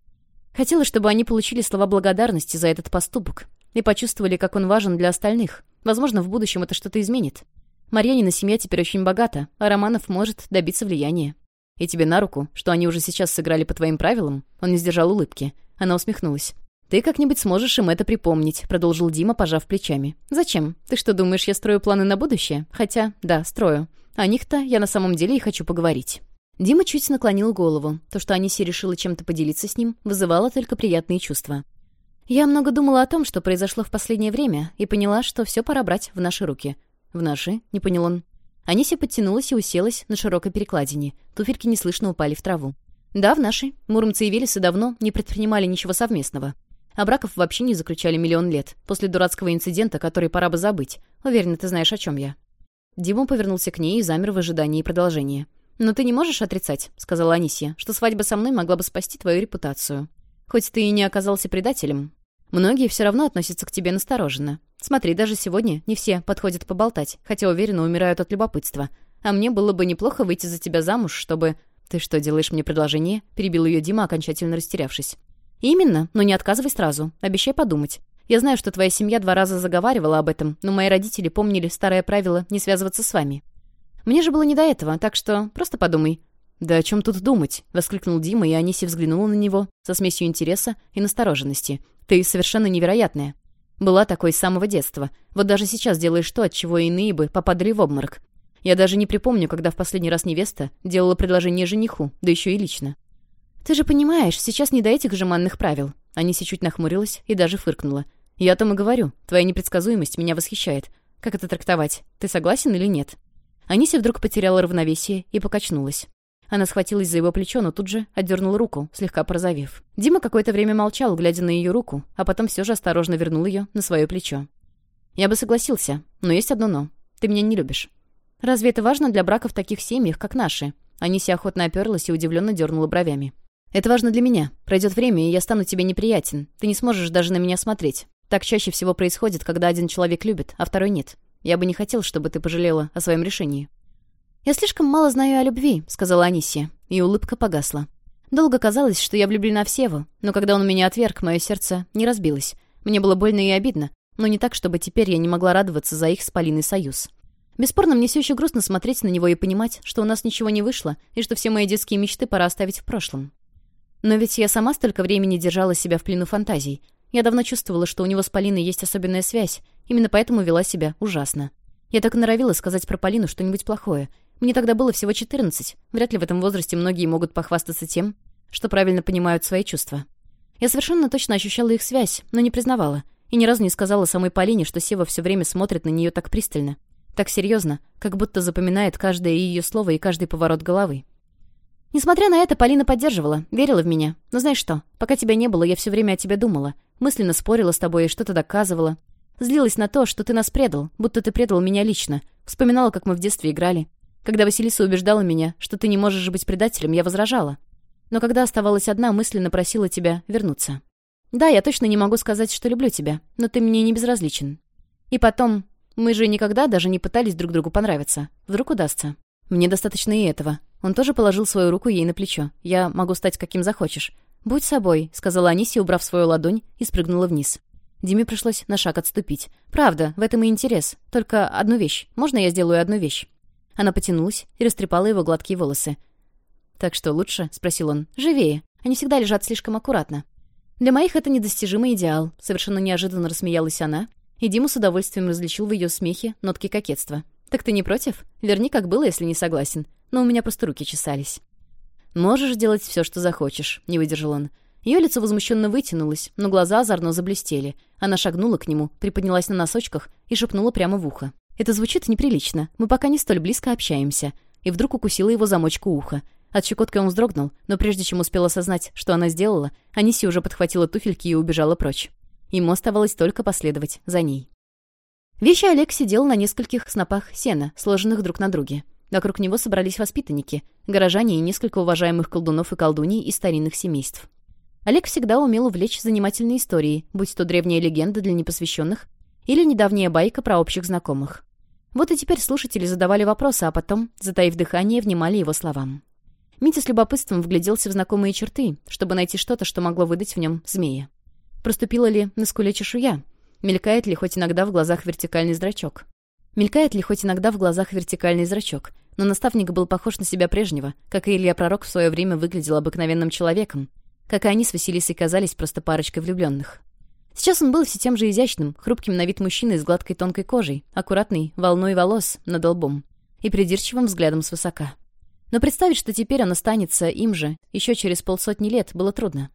Хотела, чтобы они получили слова благодарности за этот поступок и почувствовали, как он важен для остальных. Возможно, в будущем это что-то изменит. Марьянина семья теперь очень богата, а Романов может добиться влияния. И тебе на руку, что они уже сейчас сыграли по твоим правилам?» Он не сдержал улыбки. Она усмехнулась. «Ты как-нибудь сможешь им это припомнить», — продолжил Дима, пожав плечами. «Зачем? Ты что, думаешь, я строю планы на будущее? Хотя, да, строю. О них-то я на самом деле и хочу поговорить». Дима чуть наклонил голову. То, что Аниси решила чем-то поделиться с ним, вызывало только приятные чувства. «Я много думала о том, что произошло в последнее время, и поняла, что все пора брать в наши руки». «В наши?» — не понял он. Аниси подтянулась и уселась на широкой перекладине. Туфельки неслышно упали в траву. «Да, в наши. Муромцы и Велесы давно не предпринимали ничего совместного. А браков вообще не заключали миллион лет, после дурацкого инцидента, который пора бы забыть. Уверена, ты знаешь, о чем я». Дима повернулся к ней и замер в ожидании продолжения. «Но ты не можешь отрицать», — сказала Анисия, «что свадьба со мной могла бы спасти твою репутацию. Хоть ты и не оказался предателем, многие все равно относятся к тебе настороженно. Смотри, даже сегодня не все подходят поболтать, хотя, уверенно, умирают от любопытства. А мне было бы неплохо выйти за тебя замуж, чтобы...» «Ты что, делаешь мне предложение?» — перебил ее Дима, окончательно растерявшись. «Именно, но не отказывай сразу. Обещай подумать. Я знаю, что твоя семья два раза заговаривала об этом, но мои родители помнили старое правило не связываться с вами. Мне же было не до этого, так что просто подумай». «Да о чем тут думать?» — воскликнул Дима, и Аниси взглянула на него со смесью интереса и настороженности. «Ты совершенно невероятная. Была такой с самого детства. Вот даже сейчас делаешь то, от чего иные бы попадали в обморок. Я даже не припомню, когда в последний раз невеста делала предложение жениху, да еще и лично». «Ты же понимаешь, сейчас не до этих жеманных правил». Аниси чуть нахмурилась и даже фыркнула. «Я о том и говорю. Твоя непредсказуемость меня восхищает. Как это трактовать? Ты согласен или нет?» Анися вдруг потеряла равновесие и покачнулась. Она схватилась за его плечо, но тут же отдернула руку, слегка прозовев. Дима какое-то время молчал, глядя на ее руку, а потом все же осторожно вернул ее на свое плечо. «Я бы согласился, но есть одно «но». Ты меня не любишь». «Разве это важно для брака в таких семьях, как наши?» Анися охотно оперлась и удивленно дернула бровями. «Это важно для меня. Пройдет время, и я стану тебе неприятен. Ты не сможешь даже на меня смотреть. Так чаще всего происходит, когда один человек любит, а второй нет. Я бы не хотел, чтобы ты пожалела о своем решении». «Я слишком мало знаю о любви», — сказала Анисия, и улыбка погасла. Долго казалось, что я влюблена в Севу, но когда он меня отверг, мое сердце не разбилось. Мне было больно и обидно, но не так, чтобы теперь я не могла радоваться за их с Полиной союз. Бесспорно, мне все еще грустно смотреть на него и понимать, что у нас ничего не вышло, и что все мои детские мечты пора оставить в прошлом. Но ведь я сама столько времени держала себя в плену фантазий, я давно чувствовала, что у него с Полиной есть особенная связь. Именно поэтому вела себя ужасно. Я так и норовила сказать про Полину что-нибудь плохое. Мне тогда было всего 14. Вряд ли в этом возрасте многие могут похвастаться тем, что правильно понимают свои чувства. Я совершенно точно ощущала их связь, но не признавала. И ни разу не сказала самой Полине, что Сева все время смотрит на нее так пристально. Так серьезно, как будто запоминает каждое ее слово и каждый поворот головы. Несмотря на это, Полина поддерживала, верила в меня. Но знаешь что, пока тебя не было, я все время о тебе думала мысленно спорила с тобой и что-то доказывала. Злилась на то, что ты нас предал, будто ты предал меня лично. Вспоминала, как мы в детстве играли. Когда Василиса убеждала меня, что ты не можешь быть предателем, я возражала. Но когда оставалась одна, мысленно просила тебя вернуться. Да, я точно не могу сказать, что люблю тебя, но ты мне не безразличен. И потом, мы же никогда даже не пытались друг другу понравиться. Вдруг удастся. Мне достаточно и этого. Он тоже положил свою руку ей на плечо. Я могу стать каким захочешь. «Будь собой», — сказала Анисия, убрав свою ладонь, и спрыгнула вниз. Диме пришлось на шаг отступить. «Правда, в этом и интерес. Только одну вещь. Можно я сделаю одну вещь?» Она потянулась и растрепала его гладкие волосы. «Так что лучше?» — спросил он. «Живее. Они всегда лежат слишком аккуратно». «Для моих это недостижимый идеал», — совершенно неожиданно рассмеялась она, и Диму с удовольствием различил в ее смехе нотки кокетства. «Так ты не против? Верни, как было, если не согласен. Но у меня просто руки чесались». «Можешь делать все, что захочешь», — не выдержал он. Ее лицо возмущенно вытянулось, но глаза озорно заблестели. Она шагнула к нему, приподнялась на носочках и шепнула прямо в ухо. «Это звучит неприлично. Мы пока не столь близко общаемся». И вдруг укусила его замочку уха. От щекотки он вздрогнул, но прежде чем успел осознать, что она сделала, Аниси уже подхватила туфельки и убежала прочь. Ему оставалось только последовать за ней. Вещи Олег сидел на нескольких снопах сена, сложенных друг на друге. Вокруг него собрались воспитанники, горожане и несколько уважаемых колдунов и колдуней из старинных семейств. Олег всегда умел увлечь занимательные истории, будь то древняя легенда для непосвященных или недавняя байка про общих знакомых. Вот и теперь слушатели задавали вопросы, а потом, затаив дыхание, внимали его словам. Митя с любопытством вгляделся в знакомые черты, чтобы найти что-то, что могло выдать в нем змея. Проступила ли на скуле чешуя? Мелькает ли хоть иногда в глазах вертикальный зрачок? Мелькает ли хоть иногда в глазах вертикальный зрачок? но наставник был похож на себя прежнего, как и Илья Пророк в свое время выглядел обыкновенным человеком, как и они с Василисой казались просто парочкой влюбленных. Сейчас он был все тем же изящным, хрупким на вид мужчиной с гладкой тонкой кожей, аккуратной, волной волос, над лбом и придирчивым взглядом свысока. Но представить, что теперь он останется им же, еще через полсотни лет, было трудно.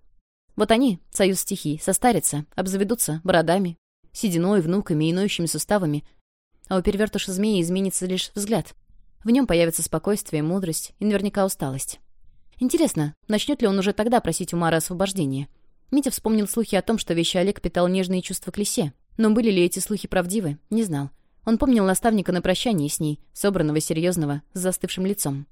Вот они, союз стихий, состарятся, обзаведутся бородами, сединой, внуками и ноющими суставами, а у перевертыша змеи изменится лишь взгляд, в нем появится спокойствие, мудрость и наверняка усталость. Интересно, начнет ли он уже тогда просить у Мары освобождения? Митя вспомнил слухи о том, что вещи Олег питал нежные чувства к лисе. Но были ли эти слухи правдивы, не знал. Он помнил наставника на прощании с ней, собранного, серьезного, с застывшим лицом.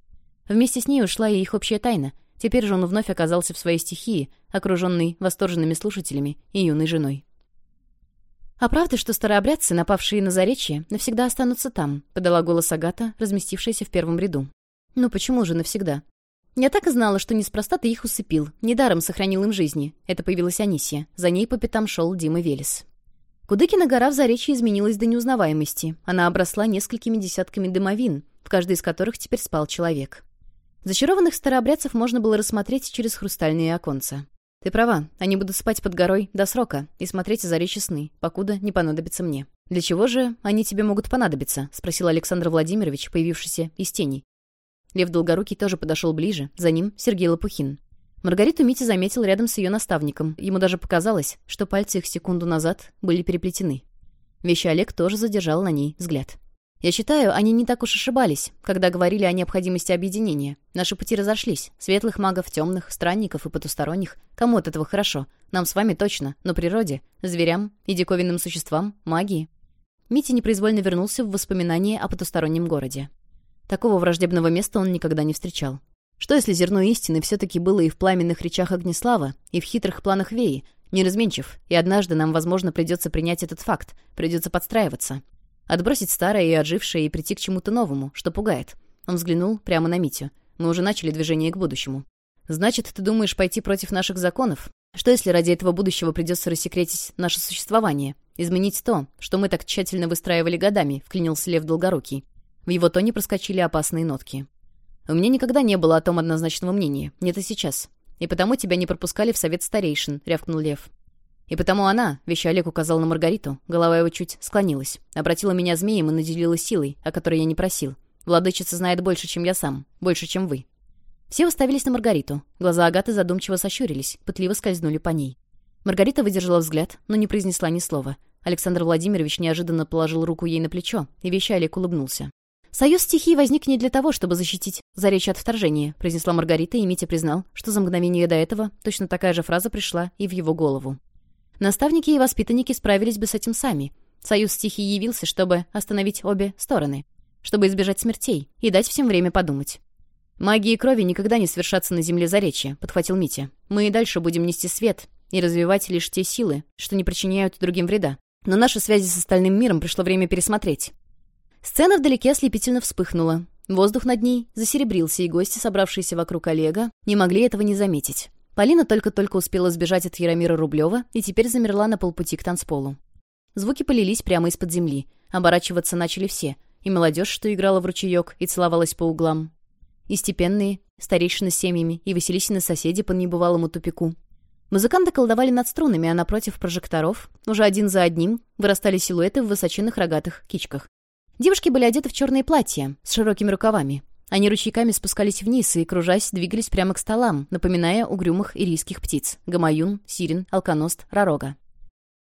Вместе с ней ушла и их общая тайна. Теперь же он вновь оказался в своей стихии, окруженный восторженными слушателями и юной женой. «А правда, что старообрядцы, напавшие на Заречье, навсегда останутся там?» — подала голос Агата, разместившаяся в первом ряду. «Ну почему же навсегда?» «Я так и знала, что неспроста ты их усыпил. Недаром сохранил им жизни». Это появилась Анисия. За ней по пятам шел Дима Велес. Кудыкина гора в Заречье изменилась до неузнаваемости. Она обросла несколькими десятками дымовин, в каждой из которых теперь спал человек. Зачарованных старообрядцев можно было рассмотреть через хрустальные оконца. Ты права, они будут спать под горой до срока и смотреть заречи сны, покуда не понадобится мне. Для чего же они тебе могут понадобиться? Спросил Александр Владимирович, появившийся из теней. Лев Долгорукий тоже подошел ближе, за ним Сергей Лопухин. Маргариту Мити заметил рядом с ее наставником. Ему даже показалось, что пальцы их секунду назад были переплетены. Вещи Олег тоже задержал на ней взгляд. Я считаю, они не так уж ошибались, когда говорили о необходимости объединения. Наши пути разошлись. Светлых магов, темных, странников и потусторонних. Кому от этого хорошо? Нам с вами точно, но природе, зверям и диковинным существам, магии. Митя непроизвольно вернулся в воспоминания о потустороннем городе. Такого враждебного места он никогда не встречал. Что если зерно истины все-таки было и в пламенных речах Огнеслава, и в хитрых планах Веи, Не разменчив, и однажды нам, возможно, придется принять этот факт, придется подстраиваться. Отбросить старое и отжившее и прийти к чему-то новому, что пугает. Он взглянул прямо на Митю. Мы уже начали движение к будущему. «Значит, ты думаешь пойти против наших законов? Что если ради этого будущего придется рассекретить наше существование? Изменить то, что мы так тщательно выстраивали годами?» — вклинился Лев Долгорукий. В его тоне проскочили опасные нотки. «У меня никогда не было о том однозначного мнения. Нет и сейчас. И потому тебя не пропускали в совет старейшин», — рявкнул Лев. И потому она, вещи Олег указал на Маргариту, голова его чуть склонилась, обратила меня змеем и наделила силой, о которой я не просил. Владычица знает больше, чем я сам, больше, чем вы. Все уставились на Маргариту. Глаза Агаты задумчиво сощурились, пытливо скользнули по ней. Маргарита выдержала взгляд, но не произнесла ни слова. Александр Владимирович неожиданно положил руку ей на плечо, и вещи Олег улыбнулся. «Союз стихий возник не для того, чтобы защитить заречь от вторжения», произнесла Маргарита, и Митя признал, что за мгновение до этого точно такая же фраза пришла и в его голову. Наставники и воспитанники справились бы с этим сами. Союз стихий явился, чтобы остановить обе стороны, чтобы избежать смертей и дать всем время подумать. «Магии крови никогда не свершатся на земле заречья», — подхватил Митя. «Мы и дальше будем нести свет и развивать лишь те силы, что не причиняют другим вреда. Но наши связи с остальным миром пришло время пересмотреть». Сцена вдалеке ослепительно вспыхнула. Воздух над ней засеребрился, и гости, собравшиеся вокруг Олега, не могли этого не заметить. Полина только-только успела сбежать от Яромира Рублева и теперь замерла на полпути к танцполу. Звуки полились прямо из-под земли. Оборачиваться начали все. И молодежь, что играла в ручеек и целовалась по углам. И степенные, старейшины с семьями, и Василисины соседи по небывалому тупику. Музыканты колдовали над струнами, а напротив прожекторов, уже один за одним, вырастали силуэты в высоченных рогатых кичках. Девушки были одеты в черные платья с широкими рукавами, они ручейками спускались вниз и, кружась, двигались прямо к столам, напоминая угрюмых ирийских птиц — гамаюн, сирен, алконост, ророга.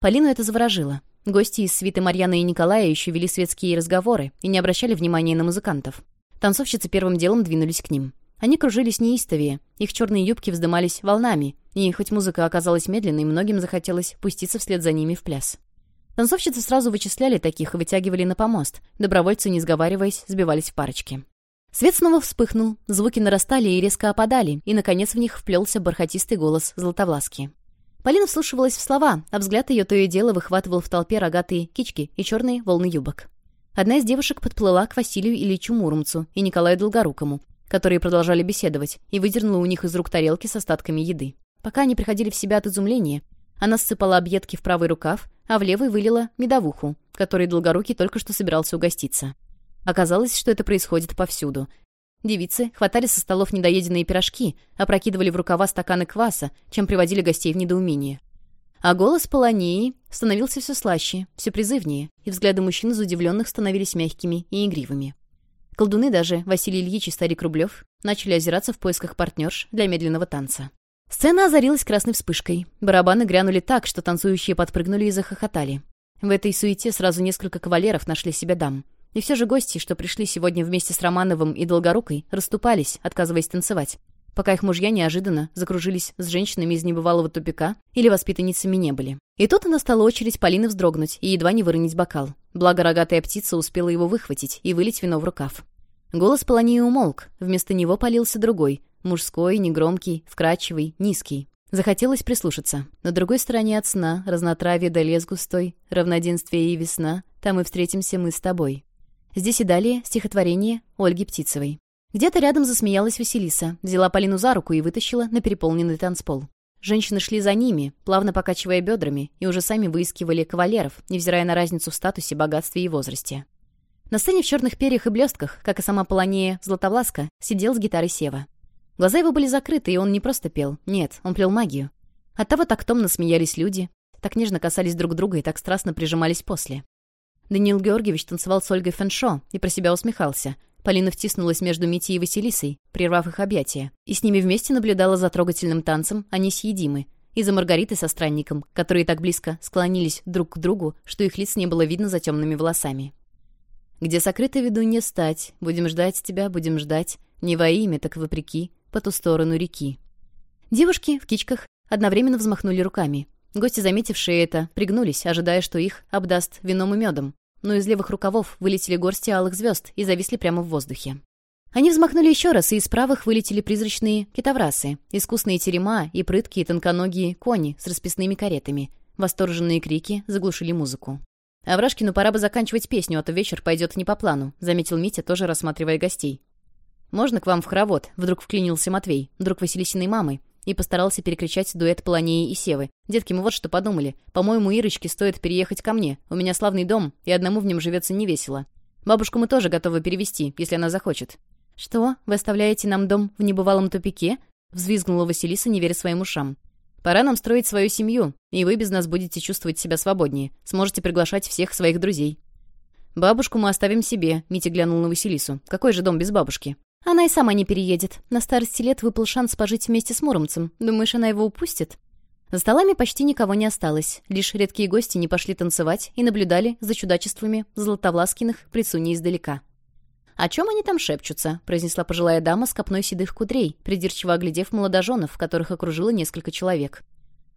Полину это заворожило. Гости из свиты Марьяны и Николая еще вели светские разговоры и не обращали внимания на музыкантов. Танцовщицы первым делом двинулись к ним. Они кружились неистовее, их черные юбки вздымались волнами, и хоть музыка оказалась медленной, многим захотелось пуститься вслед за ними в пляс. Танцовщицы сразу вычисляли таких и вытягивали на помост. Добровольцы, не сговариваясь, сбивались в парочки. Свет снова вспыхнул, звуки нарастали и резко опадали, и, наконец, в них вплелся бархатистый голос Златовласки. Полина вслушивалась в слова, а взгляд ее то и дело выхватывал в толпе рогатые кички и черные волны юбок. Одна из девушек подплыла к Василию Ильичу Муромцу и Николаю Долгорукому, которые продолжали беседовать, и выдернула у них из рук тарелки с остатками еды. Пока они приходили в себя от изумления, она ссыпала объедки в правый рукав, а в левый вылила медовуху, которой Долгорукий только что собирался угоститься. Оказалось, что это происходит повсюду. Девицы хватали со столов недоеденные пирожки, опрокидывали в рукава стаканы кваса, чем приводили гостей в недоумение. А голос Полонии становился все слаще, все призывнее, и взгляды мужчин из удивленных становились мягкими и игривыми. Колдуны даже, Василий Ильич и старик Рублев, начали озираться в поисках партнерш для медленного танца. Сцена озарилась красной вспышкой. Барабаны грянули так, что танцующие подпрыгнули и захохотали. В этой суете сразу несколько кавалеров нашли себе дам. И все же гости, что пришли сегодня вместе с Романовым и Долгорукой, расступались, отказываясь танцевать, пока их мужья неожиданно закружились с женщинами из небывалого тупика или воспитанницами не были. И тут настала очередь Полины вздрогнуть и едва не выронить бокал. Благо рогатая птица успела его выхватить и вылить вино в рукав. Голос Полонии умолк, вместо него полился другой, мужской, негромкий, вкрадчивый, низкий. Захотелось прислушаться. На другой стороне от сна, разнотравье да лес густой, равноденствие и весна, там и встретимся мы с тобой. Здесь и далее стихотворение Ольги Птицевой. Где-то рядом засмеялась Василиса, взяла Полину за руку и вытащила на переполненный танцпол. Женщины шли за ними, плавно покачивая бедрами, и уже сами выискивали кавалеров, невзирая на разницу в статусе, богатстве и возрасте. На сцене в черных перьях и блестках, как и сама Полония Златовласка, сидел с гитарой Сева. Глаза его были закрыты, и он не просто пел. Нет, он плел магию. Оттого так томно смеялись люди, так нежно касались друг друга и так страстно прижимались после. Даниил Георгиевич танцевал с Ольгой Фэншо и про себя усмехался. Полина втиснулась между Митей и Василисой, прервав их объятия, и с ними вместе наблюдала за трогательным танцем «Они съедимы», и за Маргаритой со странником, которые так близко склонились друг к другу, что их лиц не было видно за темными волосами. «Где сокрыто виду не стать, будем ждать тебя, будем ждать, не во имя, так вопреки, по ту сторону реки». Девушки в кичках одновременно взмахнули руками. Гости, заметившие это, пригнулись, ожидая, что их обдаст вином и медом. Но из левых рукавов вылетели горсти алых звезд и зависли прямо в воздухе. Они взмахнули еще раз, и из правых вылетели призрачные китоврасы, искусные терема и прыткие тонконогие кони с расписными каретами. Восторженные крики заглушили музыку. «Аврашкину пора бы заканчивать песню, а то вечер пойдет не по плану», — заметил Митя, тоже рассматривая гостей. «Можно к вам в хоровод?» — вдруг вклинился Матвей, друг Василисиной мамы, и постарался перекричать дуэт Полонеи и Севы. «Детки, мы вот что подумали. По-моему, Ирочке стоит переехать ко мне. У меня славный дом, и одному в нем живется невесело. Бабушку мы тоже готовы перевести, если она захочет». «Что? Вы оставляете нам дом в небывалом тупике?» — взвизгнула Василиса, не веря своим ушам. «Пора нам строить свою семью, и вы без нас будете чувствовать себя свободнее. Сможете приглашать всех своих друзей». «Бабушку мы оставим себе», — Митя глянул на Василису. «Какой же дом без бабушки?» Она и сама не переедет. На старости лет выпал шанс пожить вместе с Муромцем. Думаешь, она его упустит? За столами почти никого не осталось. Лишь редкие гости не пошли танцевать и наблюдали за чудачествами златовласкиных прицуни издалека. «О чем они там шепчутся?» — произнесла пожилая дама с копной седых кудрей, придирчиво оглядев молодоженов, которых окружило несколько человек.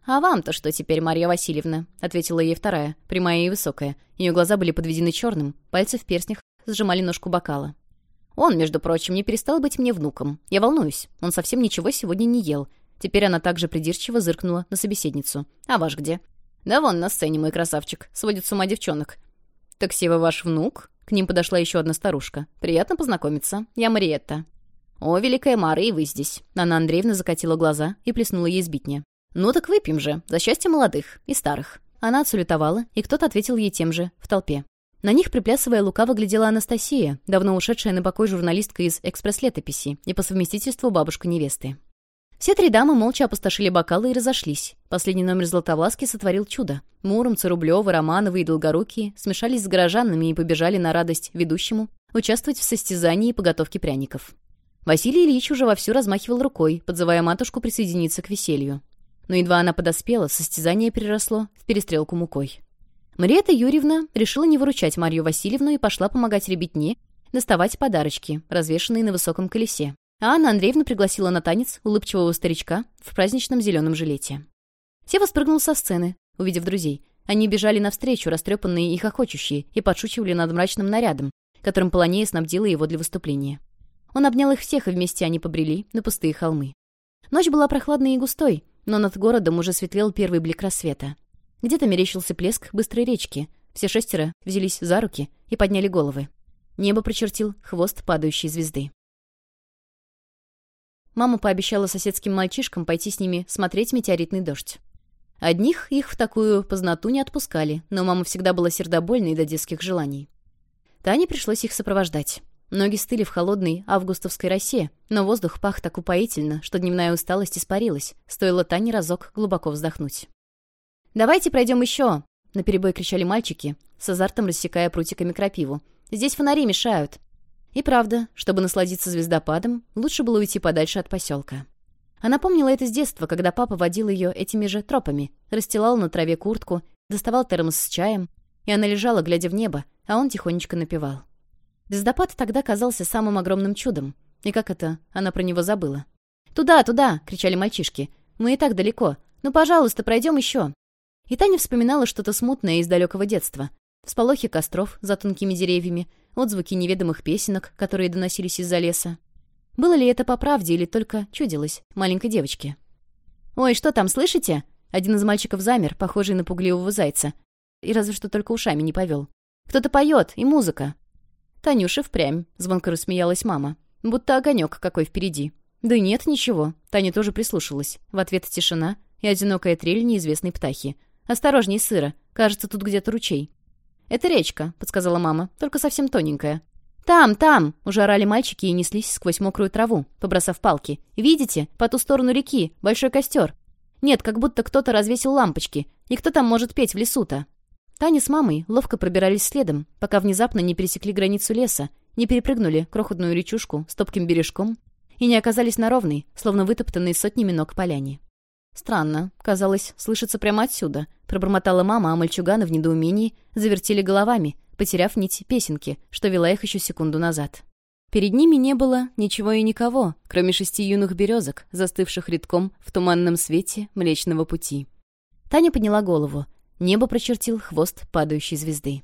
«А вам-то что теперь, Марья Васильевна?» — ответила ей вторая, прямая и высокая. Ее глаза были подведены черным, пальцы в перстнях сжимали ножку бокала. Он, между прочим, не перестал быть мне внуком. Я волнуюсь. Он совсем ничего сегодня не ел. Теперь она также придирчиво зыркнула на собеседницу. «А ваш где?» «Да вон на сцене, мой красавчик. Сводит с ума девчонок». «Так Сева ваш внук?» К ним подошла еще одна старушка. «Приятно познакомиться. Я Мариетта». «О, великая Мара, и вы здесь!» Анна Андреевна закатила глаза и плеснула ей сбитня. «Ну так выпьем же, за счастье молодых и старых». Она отсулетовала, и кто-то ответил ей тем же, в толпе. На них, приплясывая, лукаво глядела Анастасия, давно ушедшая на покой журналистка из «Экспресс-летописи» и по совместительству бабушка невесты. Все три дамы молча опустошили бокалы и разошлись. Последний номер Златовласки сотворил чудо. Муромцы, Рублёвы, Романовы и Долгорукие смешались с горожанами и побежали на радость ведущему участвовать в состязании и подготовке пряников. Василий Ильич уже вовсю размахивал рукой, подзывая матушку присоединиться к веселью. Но едва она подоспела, состязание переросло в перестрелку мукой. Мариэта Юрьевна решила не выручать Марию Васильевну и пошла помогать ребятне доставать подарочки, развешанные на высоком колесе. А Анна Андреевна пригласила на танец улыбчивого старичка в праздничном зеленом жилете. Сева спрыгнул со сцены, увидев друзей. Они бежали навстречу, растрепанные и хохочущие, и подшучивали над мрачным нарядом, которым Полонея снабдила его для выступления. Он обнял их всех, и вместе они побрели на пустые холмы. Ночь была прохладной и густой, но над городом уже светлел первый блик рассвета. Где-то мерещился плеск быстрой речки. Все шестеро взялись за руки и подняли головы. Небо прочертил хвост падающей звезды. Мама пообещала соседским мальчишкам пойти с ними смотреть метеоритный дождь. Одних их в такую познату не отпускали, но мама всегда была сердобольной до детских желаний. Тане пришлось их сопровождать. Ноги стыли в холодной августовской росе, но воздух пах так упоительно, что дневная усталость испарилась, стоило Тане разок глубоко вздохнуть. «Давайте пройдем еще!» — наперебой кричали мальчики, с азартом рассекая прутиками крапиву. «Здесь фонари мешают!» И правда, чтобы насладиться звездопадом, лучше было уйти подальше от поселка. Она помнила это с детства, когда папа водил ее этими же тропами, расстилал на траве куртку, доставал термос с чаем, и она лежала, глядя в небо, а он тихонечко напевал. Звездопад тогда казался самым огромным чудом. И как это, она про него забыла. «Туда, туда!» — кричали мальчишки. «Мы и так далеко. Ну, пожалуйста, пройдем еще!» И Таня вспоминала что-то смутное из далекого детства. Всполохи костров за тонкими деревьями, отзвуки неведомых песенок, которые доносились из-за леса. Было ли это по правде или только чудилось маленькой девочке? «Ой, что там, слышите?» Один из мальчиков замер, похожий на пугливого зайца. И разве что только ушами не повел. «Кто-то поет, и музыка!» Танюша впрямь, звонко рассмеялась мама. Будто огонек какой впереди. Да нет ничего. Таня тоже прислушалась. В ответ тишина и одинокая трель неизвестной птахи — «Осторожней сыро. Кажется, тут где-то ручей». «Это речка», — подсказала мама, — «только совсем тоненькая». «Там, там!» — уже орали мальчики и неслись сквозь мокрую траву, побросав палки. «Видите? По ту сторону реки. Большой костер. Нет, как будто кто-то развесил лампочки. И кто там может петь в лесу-то?» Таня с мамой ловко пробирались следом, пока внезапно не пересекли границу леса, не перепрыгнули крохотную речушку с топким бережком и не оказались на ровной, словно вытоптанной сотнями ног поляне. «Странно. Казалось, слышится прямо отсюда», — пробормотала мама, а мальчуганы в недоумении завертели головами, потеряв нить песенки, что вела их еще секунду назад. Перед ними не было ничего и никого, кроме шести юных березок, застывших редком в туманном свете Млечного Пути. Таня подняла голову. Небо прочертил хвост падающей звезды.